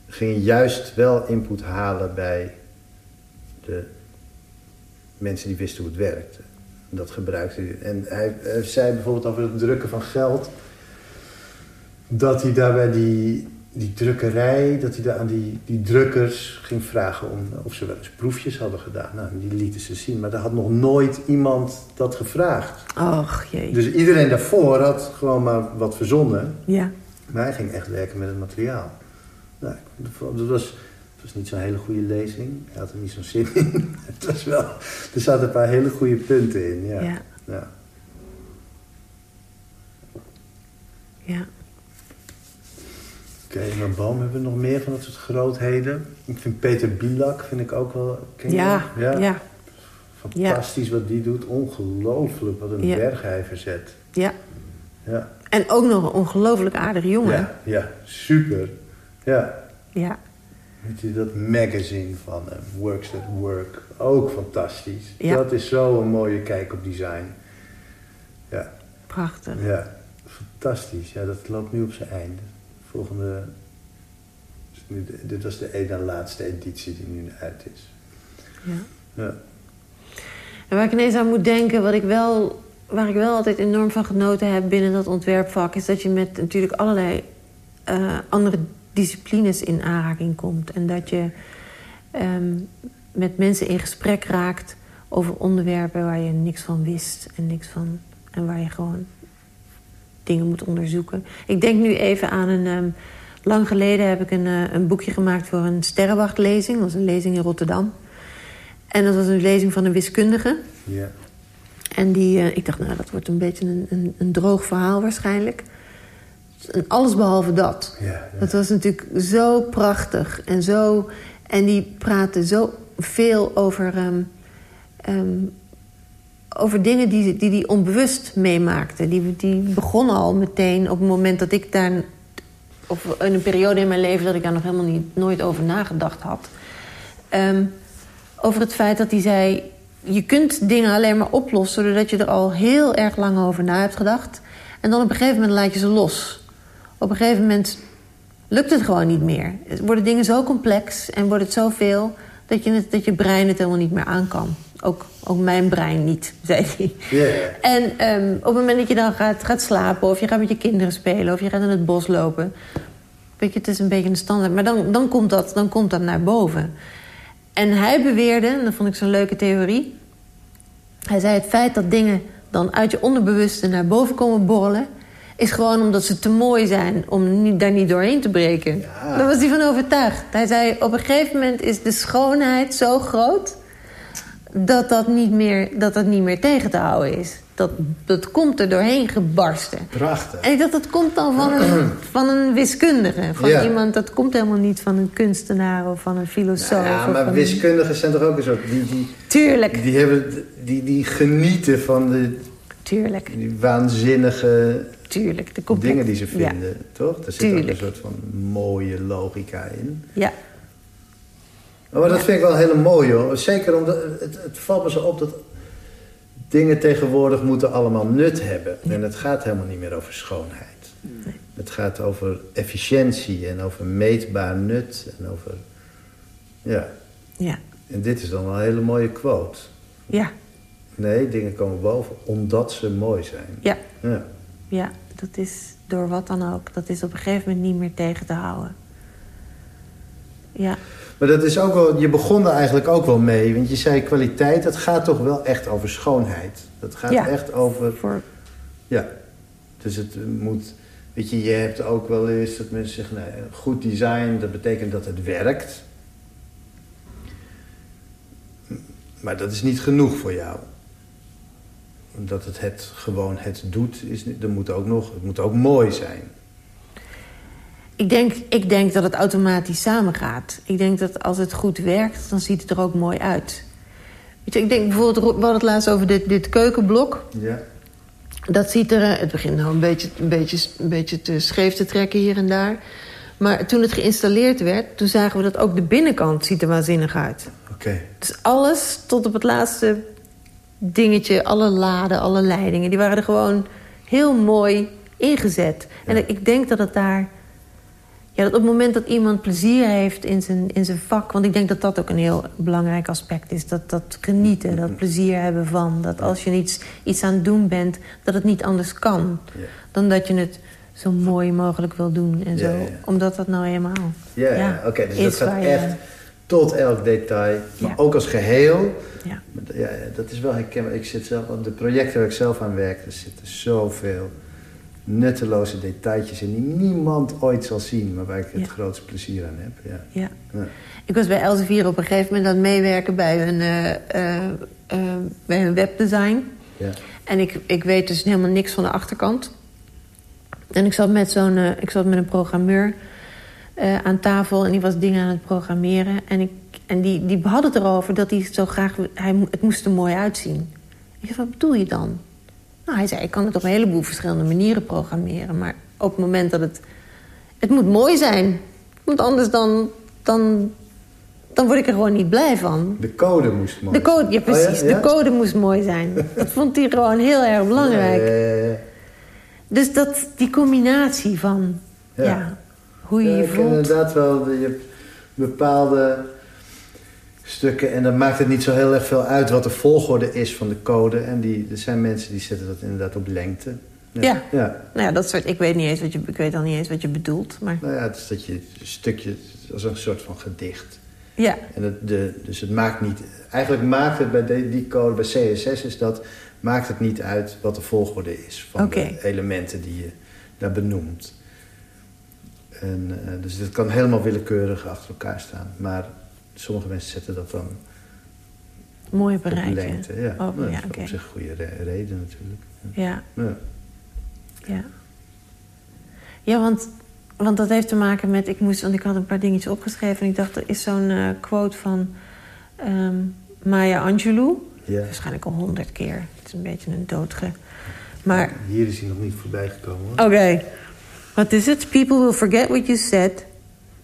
Ging juist wel input halen bij de mensen die wisten hoe het werkte. Dat gebruikte hij. En hij zei bijvoorbeeld over het drukken van geld... dat hij daarbij die, die drukkerij... dat hij daar aan die, die drukkers ging vragen om, of ze wel eens proefjes hadden gedaan. Nou, die lieten ze zien. Maar daar had nog nooit iemand dat gevraagd. Och, jee. Dus iedereen daarvoor had gewoon maar wat verzonnen. Ja. Maar hij ging echt werken met het materiaal. Nou, dat was, het was niet zo'n hele goede lezing. Hij had er niet zo'n zin in. het was wel, er zaten een paar hele goede punten in. Ja. Ja. ja. ja. Oké, maar Boom hebben we nog meer van dat soort grootheden. Ik vind Peter Bilak vind ik ook wel... ken je Ja, ja, Fantastisch wat die doet. Ongelooflijk wat een Ja. berg hij verzet. ja. Ja. En ook nog een ongelooflijk aardige jongen. Ja, ja, super. Ja. ja. Weet je, dat magazine van hem, Works That Work, ook fantastisch. Ja. Dat is zo een mooie kijk op design. Ja, Prachtig. ja, fantastisch. Ja, dat loopt nu op zijn einde. Volgende, nu de- dit was de ene laatste editie die nu uit is. Ja. Ja, En waar ik ineens aan moet denken, wat ik wel, waar ik wel altijd enorm van genoten heb binnen dat ontwerpvak, is dat je met natuurlijk allerlei eh, andere disciplines in aanraking komt. En dat je ehm, met mensen in gesprek raakt over onderwerpen waar je niks van wist en niks van. En waar je gewoon dingen moet onderzoeken. Ik denk nu even aan een. ehm, lang geleden heb ik een, eh, een boekje gemaakt voor een sterrenwachtlezing. Dat was een lezing in Rotterdam. En dat was een lezing van een wiskundige. Ja. En die, eh, ik dacht, nou, dat wordt een beetje een, een, een droog verhaal waarschijnlijk. En alles behalve dat. Ja, ja. Dat was natuurlijk zo prachtig en zo... En die praatte zo veel over... ehm, ehm, over dingen die die, die onbewust meemaakte. Die, die begonnen al meteen op het moment dat ik daar... of in een periode in mijn leven dat ik daar nog helemaal niet, nooit over nagedacht had. Ehm, over het feit dat hij zei... je kunt dingen alleen maar oplossen... doordat je er al heel erg lang over na hebt gedacht. En dan op een gegeven moment laat je ze los. Op een gegeven moment lukt het gewoon niet meer. Worden dingen zo complex en wordt het zoveel... dat je, het, dat je brein het helemaal niet meer aan kan. Ook, ook mijn brein niet, zei hij. En ehm, op het moment dat je dan gaat, gaat slapen... of je gaat met je kinderen spelen of je gaat in het bos lopen... Weet je, het is een beetje een standaard. Maar dan, dan, komt dat, dan komt dat naar boven. En hij beweerde, en dat vond ik zo'n leuke theorie... hij zei het feit dat dingen dan uit je onderbewuste naar boven komen borrelen... is gewoon omdat ze te mooi zijn om niet, daar niet doorheen te breken. Ja. Daar was hij van overtuigd. Hij zei, op een gegeven moment is de schoonheid zo groot... dat dat niet meer, dat dat niet meer tegen te houden is. Dat, dat komt er doorheen gebarsten. Prachtig. En ik dacht, dat komt dan van een, van een wiskundige. Van Ja. iemand, dat komt helemaal niet van een kunstenaar of van een filosoof. Nou ja, maar van- wiskundigen zijn toch ook een soort... Die, die, Tuurlijk, die, hebben, die, die genieten van de tuurlijk, die waanzinnige tuurlijk. De dingen die ze Ja, vinden, toch? Er zit ook een soort van mooie logica in. ja, Maar dat vind ik wel heel mooi hoor. Zeker omdat het, het valt me zo op dat dingen tegenwoordig moeten allemaal nut hebben. En het gaat helemaal niet meer over schoonheid. Het gaat over efficiëntie en over meetbaar nut en over... Ja, ja, en dit is dan wel een hele mooie quote. ja, Nee, dingen komen boven omdat ze mooi zijn. ja, Ja. ja. Dat is door wat dan ook. Dat is op een gegeven moment niet meer tegen te houden. Ja, Maar dat is ook wel, je begon er eigenlijk ook wel mee. Want je zei kwaliteit, dat gaat toch wel echt over schoonheid. Dat gaat Ja. echt over, voor, ja. Dus het moet, weet je, je hebt ook wel eens dat mensen zeggen, nee, goed design, dat betekent dat het werkt. Maar dat is niet genoeg voor jou. Dat het, het gewoon het doet, is, er moet ook nog, het moet ook mooi zijn. Ik, denk, ik denk dat het automatisch samengaat. Ik denk dat als het goed werkt, dan ziet het er ook mooi uit. Weet je, ik denk bijvoorbeeld, we hadden het laatst over dit, dit keukenblok. Ja. Dat ziet er, eh, het begint nou een beetje, een, beetje, een beetje te scheef te trekken hier en daar. Maar toen het geïnstalleerd werd, toen zagen we dat ook de binnenkant ziet er waanzinnig uit. Oké. Dus alles tot op het laatste dingetje, alle laden, alle leidingen... die waren er gewoon heel mooi ingezet. En ik denk dat het daar... Ja, dat op het moment dat iemand plezier heeft in zijn, in zijn vak... want ik denk dat dat ook een heel belangrijk aspect is. Dat, dat genieten, dat plezier hebben van. Dat als je iets, iets aan het doen bent, dat het niet anders kan. Ja. Dan dat je het zo mooi mogelijk wil doen en zo. ja. Omdat dat nou eenmaal Ja, oké. dus dat gaat je- echt tot elk detail. Maar ook als geheel. Ja. Dat is wel herkenbaar. Ik zit zelf op de projecten waar ik zelf aan werk. Er zitten zoveel nutteloze detailtjes in die niemand ooit zal zien. Maar waar ik het Ja. grootste plezier aan heb. Ja. Ja. Ik was bij Elsevier op een gegeven moment aan het meewerken bij een, eh, eh, eh, bij een webdesign. Ja. En ik, ik weet dus helemaal niks van de achterkant. En ik zat met, zo'n, ik zat met een programmeur aan tafel en die was dingen aan het programmeren. En, ik, en die, die had het erover dat hij zo graag... Hij, het moest er mooi uitzien. Ik zei, wat bedoel je dan? Nou, hij zei, ik kan het op een heleboel verschillende manieren programmeren. Maar op het moment dat het... Het moet mooi zijn. Want anders dan, dan, dan word ik er gewoon niet blij van. De code moest mooi De code, ja. Oh precies. ja? De code moest mooi zijn. Dat vond hij gewoon heel erg belangrijk. Ja. Dus dat, die combinatie van Ja. hoe je je voelt. inderdaad wel. Je bepaalde stukken. En dan maakt het niet zo heel erg veel uit wat de volgorde is van de code. En die, er zijn mensen die zetten dat inderdaad op lengte. Ja. ja. Nou ja, dat soort, ik weet niet eens wat je, ik weet al niet eens wat je bedoelt. Maar Nou ja, het is dat je een stukje, als een soort van gedicht. Ja. En het, de, dus het maakt niet... Eigenlijk maakt het bij de- die code, bij CSS is dat... maakt het niet uit wat de volgorde is van de elementen die je daar benoemt. En, eh, dus het kan helemaal willekeurig achter elkaar staan. Maar sommige mensen zetten dat dan Mooi op bereik. lengte. Ja, Oh, Nou, ja, op zich een goede re- reden natuurlijk. Ja, Ja. ja. Ja, want, want dat heeft te maken met... Ik, moest, want ik had een paar dingetjes opgeschreven... en ik dacht, er is zo'n eh, quote van ehm, Maya Angelou. Ja. Waarschijnlijk al honderd keer. Het is een beetje een doodge... Maar Hier is hij nog niet voorbij gekomen. Oké. Wat is het? People will forget what you said,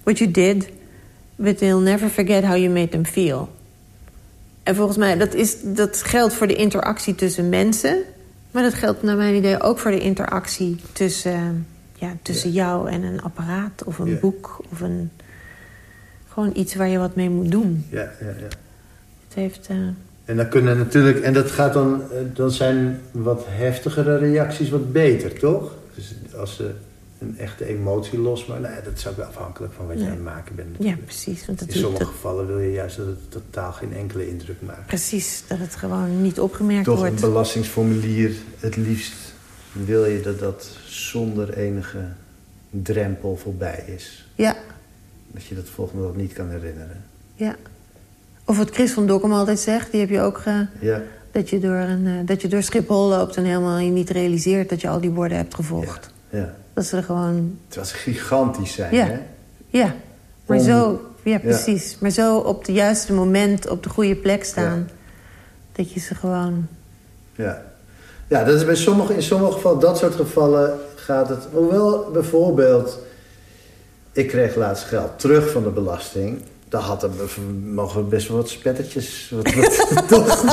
what you did, but they'll never forget how you made them feel. En volgens mij, dat, is, dat geldt voor de interactie tussen mensen, maar dat geldt naar mijn idee ook voor de interactie tussen, ja, tussen jou en een apparaat of een boek of een. Gewoon iets waar je wat mee moet doen. Ja, ja, ja. Het heeft. eh, En dan kunnen natuurlijk, en dat gaat dan, eh, dan zijn wat heftigere reacties wat beter, toch? Dus als ze een echte emotie losmaken, nou ja, dat is ook wel afhankelijk van wat je aan het maken bent. ja, precies. Want dat In sommige dat- gevallen wil je juist dat het totaal geen enkele indruk maakt. precies, dat het gewoon niet opgemerkt Toch wordt. een belastingsformulier, het liefst wil je dat dat zonder enige drempel voorbij is. Ja, Dat je dat volgende dag niet kan herinneren. Ja. Of wat Chris van Dokkum altijd zegt, die heb je ook... ge- Ja, dat, je door een, eh, dat je door Schiphol loopt en helemaal je niet realiseert... dat je al die borden hebt gevolgd. ja. Ze er gewoon... Terwijl ze gigantisch zijn, Ja. hè? Ja, maar Om- zo... Ja, precies. Maar zo op het juiste moment op de goede plek staan... dat je ze gewoon... Ja, ja dat is bij sommige, in sommige gevallen, dat soort gevallen gaat het. Hoewel bijvoorbeeld, ik kreeg laatst geld terug van de belasting. Daar had er mogen best wel wat spettertjes. Wat, wat, toch?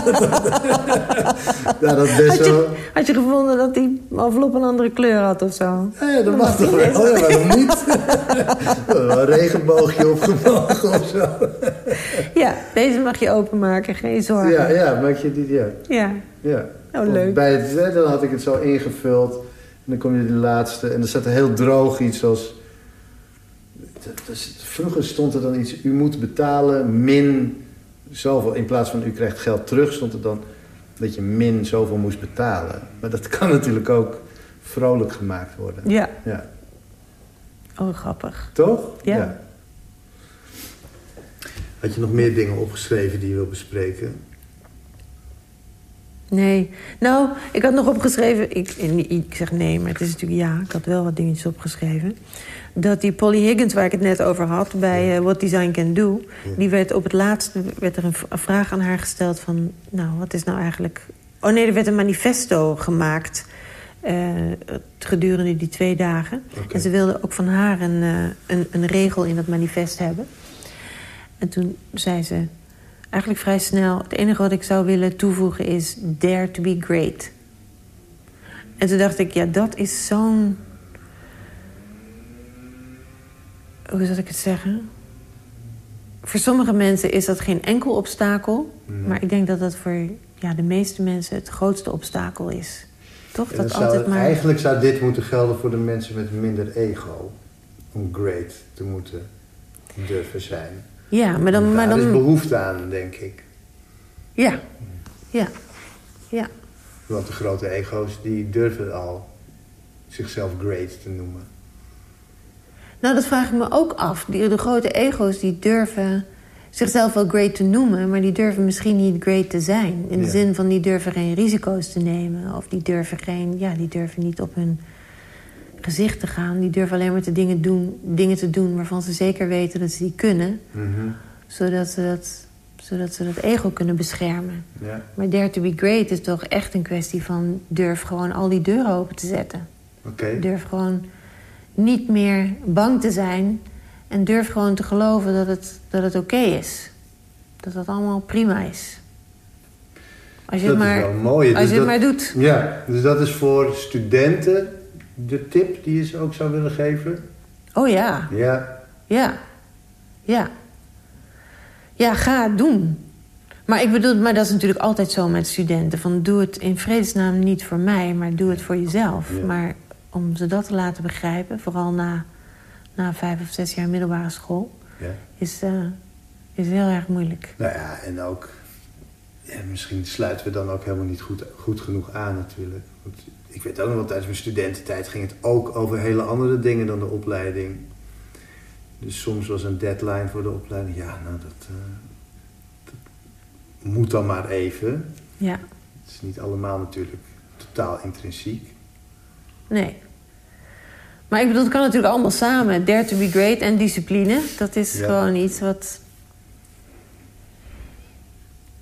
ja, dat best Had wel. je, had je gevonden dat die envelop een andere kleur had of zo? Ja, ja, dat mag toch wel? Ja, waarom niet? Een regenboogje opgemogen of zo. Ja, deze mag je openmaken, geen zorgen. Ja, ja, maak je die. Ja. ja. Ja. Oh, leuk. Bij het, dan had ik het zo ingevuld. En dan kom je de laatste. En er staat er heel droog iets als... is- Vroeger stond er dan iets... U moet betalen min zoveel. In plaats van u krijgt geld terug stond er dan... dat je min zoveel moest betalen. Maar dat kan natuurlijk ook vrolijk gemaakt worden. Ja. Ja. Oh, grappig. Toch? Ja. Had je nog meer dingen opgeschreven die je wil bespreken? Nee. Nou, ik had nog opgeschreven... Ik, ik zeg nee, maar het is natuurlijk ja. Ik had wel wat dingetjes opgeschreven. Dat die Polly Higgins, waar ik het net over had... bij eh, What Design Can Do... die werd op het laatst werd er een, vraag aan haar gesteld van... nou, wat is nou eigenlijk... Oh nee, er werd een manifesto gemaakt... eh, gedurende die twee dagen. En ze wilde ook van haar een, eh, een, een regel in dat manifest hebben. En toen zei ze eigenlijk vrij snel... het enige wat ik zou willen toevoegen is dare to be great. En toen dacht ik, ja, dat is zo'n... Hoe zal ik het zeggen? Voor sommige mensen is dat geen enkel obstakel. Maar ik denk dat dat voor ja, de meeste mensen het grootste obstakel is. Toch? Dat zou altijd maar... Eigenlijk zou dit moeten gelden voor de mensen met minder ego. Om great te moeten durven zijn. Ja, maar dan... Maar Daar is dan behoefte aan, denk ik. ja. Ja. Ja. Want de grote ego's die durven al zichzelf great te noemen. Nou, dat vraag ik me ook af. Die, de grote ego's die durven zichzelf wel great te noemen... maar die durven misschien niet great te zijn. In de Ja. zin van die durven geen risico's te nemen. Of die durven, geen, ja, die durven niet op hun gezicht te gaan. Die durven alleen maar te dingen, doen, dingen te doen waarvan ze zeker weten dat ze die kunnen. Zodat ze dat, zodat ze dat ego kunnen beschermen. Ja. Maar dare to be great is toch echt een kwestie van... durf gewoon al die deuren open te zetten. Oké. Durf gewoon niet meer bang te zijn. En durf gewoon te geloven dat het, dat het oké is. Dat dat allemaal prima is. Als je Dat het is maar, wel mooi. als Dus je het maar doet. Ja, dus dat is voor studenten de tip die je ze ook zou willen geven. Oh ja, Ja. ja, ja. Ja, ga het doen. Maar ik bedoel, maar dat is natuurlijk altijd zo met studenten. Van doe het in vredesnaam niet voor mij, maar doe het voor jezelf. Ja. Maar om ze dat te laten begrijpen, vooral na, na vijf of zes jaar middelbare school... ja. is, eh, is heel erg moeilijk. Nou ja, en ook... Ja, misschien sluiten we dan ook helemaal niet goed, goed genoeg aan natuurlijk. Want ik weet ook nog wel, tijdens mijn studententijd ging het ook over hele andere dingen dan de opleiding. Dus soms was een deadline voor de opleiding. Ja, nou, dat, uh, dat moet dan maar even. Ja. Het is niet allemaal natuurlijk totaal intrinsiek. Nee. Maar ik bedoel, het kan natuurlijk allemaal samen. Dare to be great en discipline. Dat is Ja. gewoon iets wat...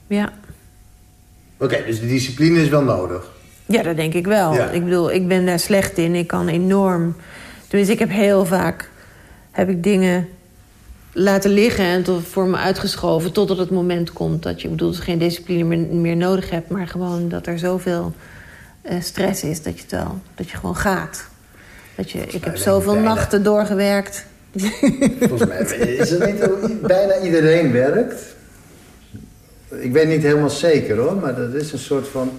Ja. Oké, dus de discipline is wel nodig. Ja, dat denk ik wel. Ja. Ik bedoel, ik ben daar slecht in. Ik kan enorm... Tenminste, ik heb heel vaak... heb ik dingen laten liggen en tot, voor me uitgeschoven... totdat het moment komt dat je... Bedoel, geen discipline meer, meer nodig hebt... maar gewoon dat er zoveel eh, stress is dat je, het wel, dat je gewoon gaat. Dat je, ik heb zoveel bijna. nachten doorgewerkt. Volgens mij is het niet hoe bijna iedereen werkt. Ik weet niet helemaal zeker hoor, maar dat is een soort van...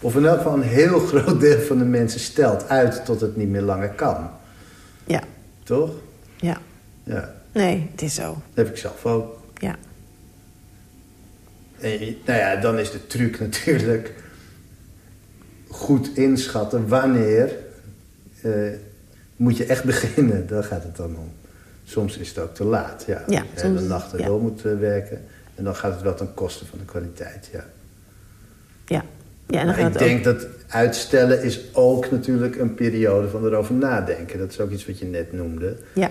Of in elk geval een heel groot deel van de mensen stelt uit tot het niet meer langer kan. Ja, Toch? ja. Ja, Nee, het is zo. dat heb ik zelf ook. Ja. En, nou ja, dan is de truc natuurlijk goed inschatten wanneer eh, moet je echt beginnen. Daar gaat het dan om. Soms is het ook te laat. Ja, Ja, Als je soms hele is- nachten ja. door moet werken. En dan gaat het wel ten koste van de kwaliteit. Ja. Ja. Ja dan gaat ik het ook- denk dat uitstellen is ook natuurlijk een periode van erover nadenken. Dat is ook iets wat je net noemde. Ja,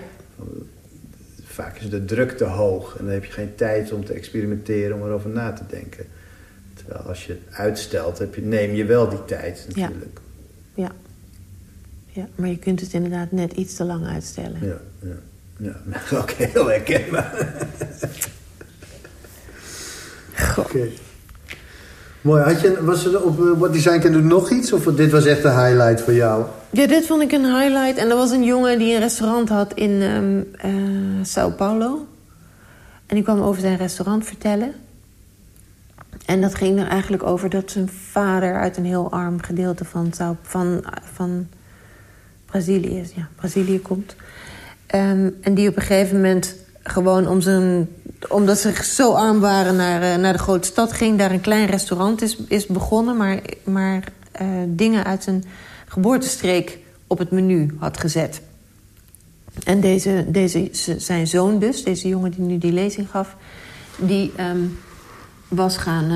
Vaak is de druk te hoog en dan heb je geen tijd om te experimenteren, om erover na te denken. Terwijl als je uitstelt, heb je, neem je wel die tijd Ja. natuurlijk. ja. Ja, maar je kunt het inderdaad net iets te lang uitstellen. Ja, ja, ja. ook heel herkenbaar. Goh. Oké. Mooi. Had je, was er op eh, What Design Can Do nog iets? Of dit was echt de highlight voor jou? Ja, dit vond ik een highlight. En er was een jongen die een restaurant had in ehm eh, Sao Paulo. En die kwam over zijn restaurant vertellen. En dat ging er eigenlijk over dat zijn vader uit een heel arm gedeelte van, Sao, van, van Brazilië, ja, Brazilië komt. Ehm, en die op een gegeven moment gewoon om zijn, omdat ze zo arm waren naar, eh, naar de grote stad ging. Daar een klein restaurant is, is begonnen, maar, maar eh, dingen uit zijn geboortestreek op het menu had gezet. En deze, deze, zijn zoon dus, deze jongen die nu die lezing gaf... die, ehm, was, gaan,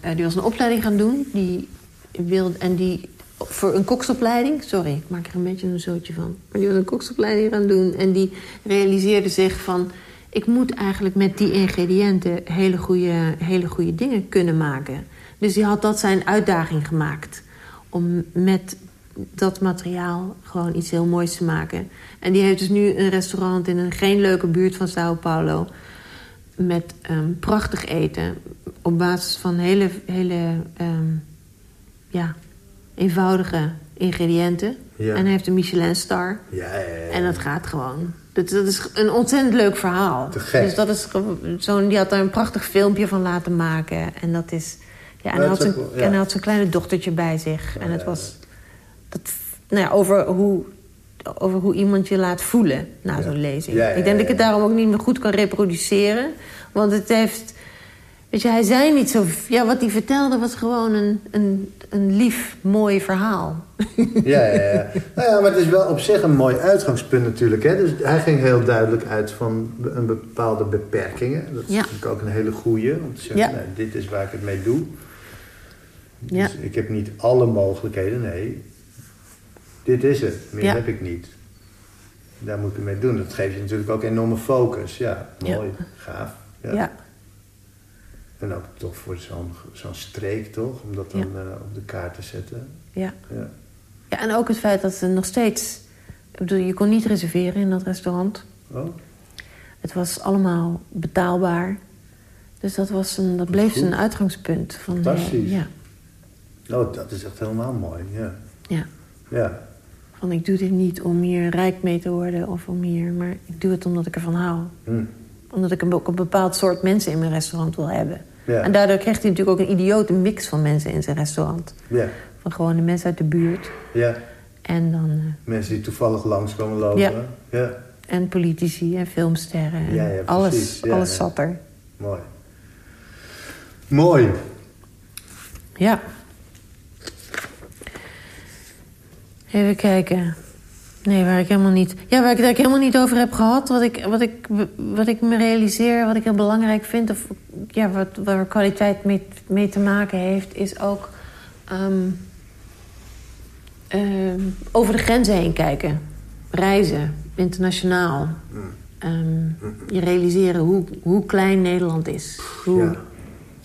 eh, die was een opleiding gaan doen. Die wilde, en die voor een koksopleiding... Sorry, ik maak er een beetje een zootje van. Maar die was een koksopleiding gaan doen. En die realiseerde zich van... ik moet eigenlijk met die ingrediënten hele goede, hele goede dingen kunnen maken. Dus die had dat zijn uitdaging gemaakt. Om met dat materiaal gewoon iets heel moois te maken. En die heeft dus nu een restaurant in een geen leuke buurt van Sao Paulo. Met ehm, prachtig eten. Op basis van hele, hele ehm, ja, eenvoudige ingrediënten. Ja. En hij heeft een Michelin-star. Ja, ja, ja. En dat gaat gewoon. Dat, dat is een ontzettend leuk verhaal. Te gek. Dus dat is zo'n. Die had daar een prachtig filmpje van laten maken. En dat is. Ja, en, hij had zijn, ja. en hij had zijn kleine dochtertje bij zich. en het ja. was. Dat, nou ja, over hoe. Over hoe iemand je laat voelen na zo'n lezing. Ja, ja, ik denk dat ik het daarom ook niet meer goed kan reproduceren. Want het heeft. Weet je, hij zei niet zo. Ja, wat hij vertelde was gewoon een, een, een lief, mooi verhaal. Ja, ja, ja. Nou ja, maar het is wel op zich een mooi uitgangspunt natuurlijk. Hè? Dus hij ging heel duidelijk uit van een bepaalde beperkingen. Dat is Ja. natuurlijk ook een hele goeie om te zeggen, Ja. nou, dit is waar ik het mee doe. Ja. Dus ik heb niet alle mogelijkheden, nee. Dit is het, meer Ja. heb ik niet. Daar moet ik mee doen. Dat geeft je natuurlijk ook enorme focus. Ja, Ja. mooi, gaaf. Ja. En ook toch voor zo'n zo'n streek, toch? Om dat dan Ja. eh, op de kaart te zetten. ja. Ja. Ja, en ook het feit dat ze nog steeds... Ik bedoel, je kon niet reserveren in dat restaurant. Oh, Het was allemaal betaalbaar. Dus dat, was een, dat bleef een uitgangspunt. Van, eh, Fantastisch. ja, oh, dat is echt helemaal mooi. Ja. ja. Ja. Van ik doe dit niet om hier rijk mee te worden of om hier... maar ik doe het omdat ik ervan hou. Hm. Omdat ik ook een bepaald soort mensen in mijn restaurant wil hebben. Ja. En daardoor kreeg hij natuurlijk ook een idiote mix van mensen in zijn restaurant. Ja. Van gewoon de mensen uit de buurt. ja. En dan... eh, Mensen die toevallig langs komen lopen. Ja. Ja. en politici en filmsterren. En Ja, ja, alles, alles ja. zat er. Mooi. Mooi. Ja. Even kijken. Nee, waar ik helemaal niet. Ja, waar ik het eigenlijk helemaal niet over heb gehad. Wat ik, wat ik, wat ik me realiseer, wat ik heel belangrijk vind. Of ja, wat, waar kwaliteit mee, mee te maken heeft, is ook. ehm, ehm, over de grenzen heen kijken. Reizen, internationaal. Ehm, je realiseren hoe, hoe klein Nederland is. Hoe, Ja.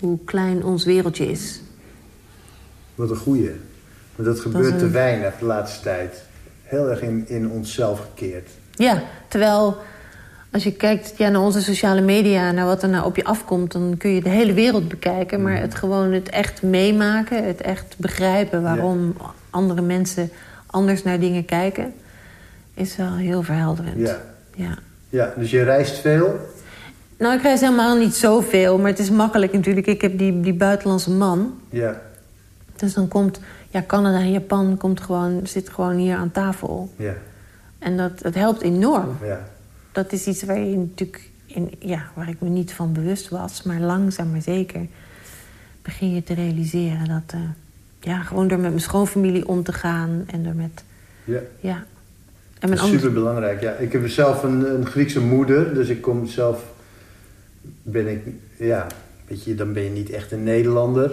hoe klein ons wereldje is. Wat een goeie. Maar dat gebeurt te een- weinig de laatste tijd. Heel erg in, in onszelf gekeerd. Ja, terwijl als je kijkt ja, naar onze sociale media, naar wat er nou op je afkomt, dan kun je de hele wereld bekijken. Maar het gewoon het echt meemaken, het echt begrijpen waarom andere mensen anders naar dingen kijken, is wel heel verhelderend. Ja. ja. Ja, dus je reist veel. Nou, ik reis helemaal niet zoveel, maar het is makkelijk natuurlijk. Ik heb die, die buitenlandse man. Ja, Dus dan komt ja, Canada en Japan komt gewoon, zit gewoon hier aan tafel. ja, En dat, dat helpt enorm. ja. Dat is iets waar je natuurlijk in, ja, waar ik me niet van bewust was, maar langzaam maar zeker begin je te realiseren dat eh, ja, gewoon door met mijn schoonfamilie om te gaan en door met ja. ja. En mijn super belangrijk. Ja, ik heb zelf een, een Griekse moeder, dus ik kom zelf. Ben ik, ja, weet je, dan ben je niet echt een Nederlander.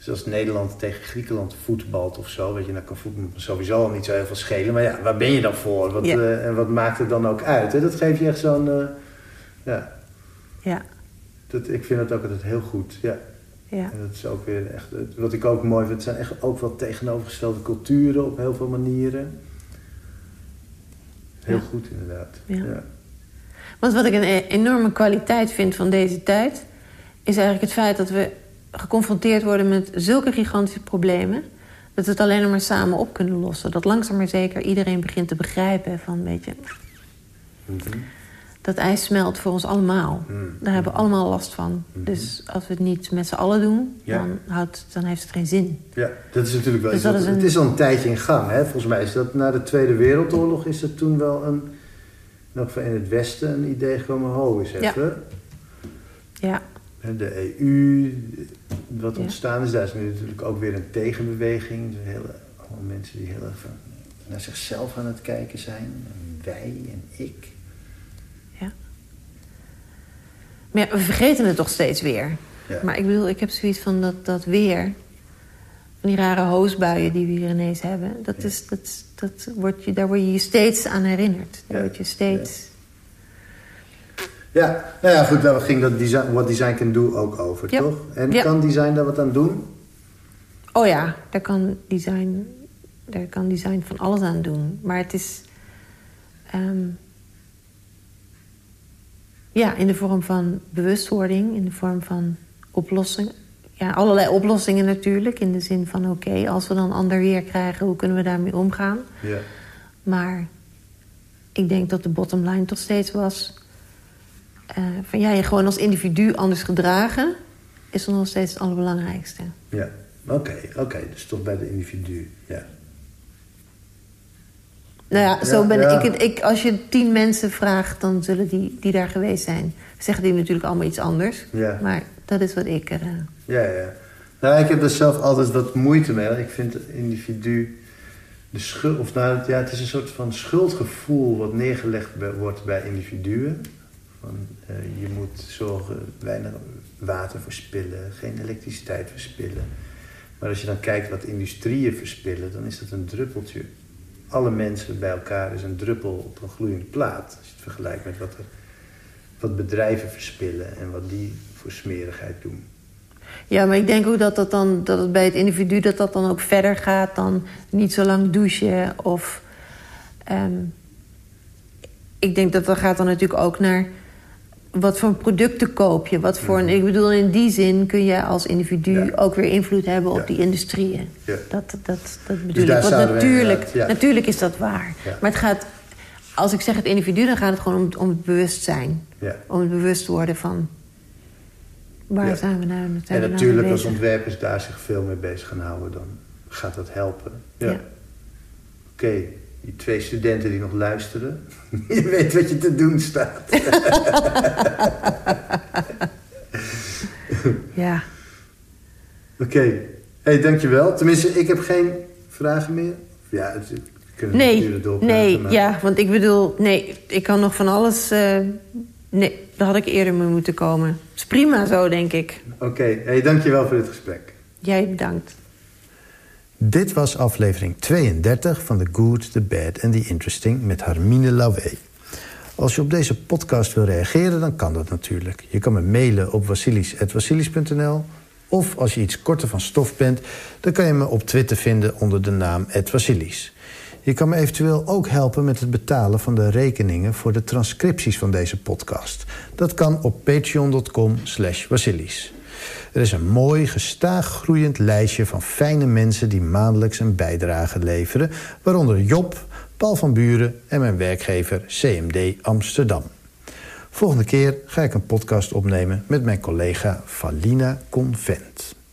Dus als Nederland tegen Griekenland voetbalt of zo, weet je, dan kan voetbal sowieso al niet zo heel veel schelen. Maar ja, waar ben je dan voor? Wat, Ja. eh, en wat maakt het dan ook uit? Hè? Dat geeft je echt zo'n. eh, ja, Ja, dat, ik vind dat ook altijd heel goed. Ja. ja, En dat is ook weer echt, wat ik ook mooi vind, het zijn echt ook wel tegenovergestelde culturen op heel veel manieren. Heel Ja. goed inderdaad. Ja. Want wat ik een enorme kwaliteit vind van deze tijd... is eigenlijk het feit dat we geconfronteerd worden met zulke gigantische problemen... dat we het alleen maar samen op kunnen lossen. Dat langzaam maar zeker iedereen begint te begrijpen van... weet je, dat ijs smelt voor ons allemaal. Mm. Daar hebben we allemaal last van. Dus als we het niet met z'n allen doen, Ja. dan, houdt, dan heeft het geen zin. Ja, dat is natuurlijk wel Dus iets dat wat- is een- Het is al een tijdje in gang, hè? Volgens mij is dat na de Tweede Wereldoorlog is er toen wel een... Nog in het Westen een idee gekomen, ho eens Ja. even. Ja, Hè, De EU, wat Ja. ontstaan is, daar is natuurlijk ook weer een tegenbeweging. Dus hele, allemaal mensen die heel erg van naar zichzelf aan het kijken zijn. En wij en ik. ja. Maar ja, we vergeten het toch steeds weer. Ja. Maar ik bedoel, ik heb zoiets van dat, dat weer... van die rare hoosbuien die we hier ineens hebben... Dat is, dat, dat wordt je, daar word je je steeds aan herinnerd. Daar word je steeds... Ja, nou ja, goed, daar ging dat design, What Design Can Do ook over, Ja. toch? En Ja. kan design daar wat aan doen? Oh ja, daar kan design, daar kan design van alles aan doen. Maar het is. ehm, ja, in de vorm van bewustwording, in de vorm van oplossingen. Ja, allerlei oplossingen natuurlijk. In de zin van: oké, als we dan ander weer krijgen, hoe kunnen we daarmee omgaan? Ja. Maar ik denk dat de bottom line toch steeds was... eh, van ja, je gewoon als individu anders gedragen... is dan nog steeds het allerbelangrijkste. Ja, oké, oké. Dus toch bij de individu, ja. Nou ja, zo Ja, ben ja. ik. Ik, als je tien mensen vraagt, dan zullen die, die daar geweest zijn. Zeggen die natuurlijk allemaal iets anders. Ja. Maar dat is wat ik er... eh, Ja, ja. Nou, ik heb er zelf altijd wat moeite mee. want Ik vind het individu de schuld, of nou, ja, het is een soort van schuldgevoel wat neergelegd wordt bij individuen. Van, eh, je moet zorgen, weinig water verspillen, geen elektriciteit verspillen. Maar als je dan kijkt wat industrieën verspillen, dan is dat een druppeltje. Alle mensen bij elkaar is een druppel op een gloeiende plaat. Als je het vergelijkt met wat, wat bedrijven verspillen en wat die voor smerigheid doen. Ja, maar ik denk ook dat, dat, dan, dat het bij het individu dat dat dan ook verder gaat dan niet zo lang douchen. Of ehm, ik denk dat dat gaat dan natuurlijk ook naar wat voor producten koop je. Wat voor een, ik bedoel, in die zin kun je als individu Ja. ook weer invloed hebben op Ja. die industrieën. Ja. Dat, dat, dat bedoel daar ik. Want natuurlijk, natuurlijk is dat waar. Maar het gaat, als ik zeg het individu, dan gaat het gewoon om, het- om het bewustzijn. Om het bewust worden van waar zijn we nou, zijn En nou natuurlijk, als ontwerpers daar zich veel mee bezig gaan houden, dan gaat dat helpen. Ja. Ja. Oké, die twee studenten die nog luisteren, je weet wat je te doen staat. ja. Oké. hey, dankjewel. Tenminste, ik heb geen vragen meer. Ja, het, we kunnen Nee, nee, maar- ja, want ik bedoel, nee, ik kan nog van alles. eh, nee, daar had ik eerder mee moeten komen. Het is prima zo, denk ik. Oké, hey, dankjewel voor dit gesprek. Jij bedankt. Dit was aflevering 32 van The Good, The Bad and The Interesting met Harmine Lauwé. Als je op deze podcast wil reageren, dan kan dat natuurlijk. Je kan me mailen op wassilis.wassilis.nl of als je iets korter van stof bent... dan kan je me op Twitter vinden onder de naam @wassilis. Je kan me eventueel ook helpen met het betalen van de rekeningen... voor de transcripties van deze podcast. Dat kan op patreon.com slash. Er is een mooi, gestaag groeiend lijstje van fijne mensen... die maandelijks een bijdrage leveren... waaronder Job, Paul van Buren en mijn werkgever CMD Amsterdam. Volgende keer ga ik een podcast opnemen met mijn collega Valina Convent.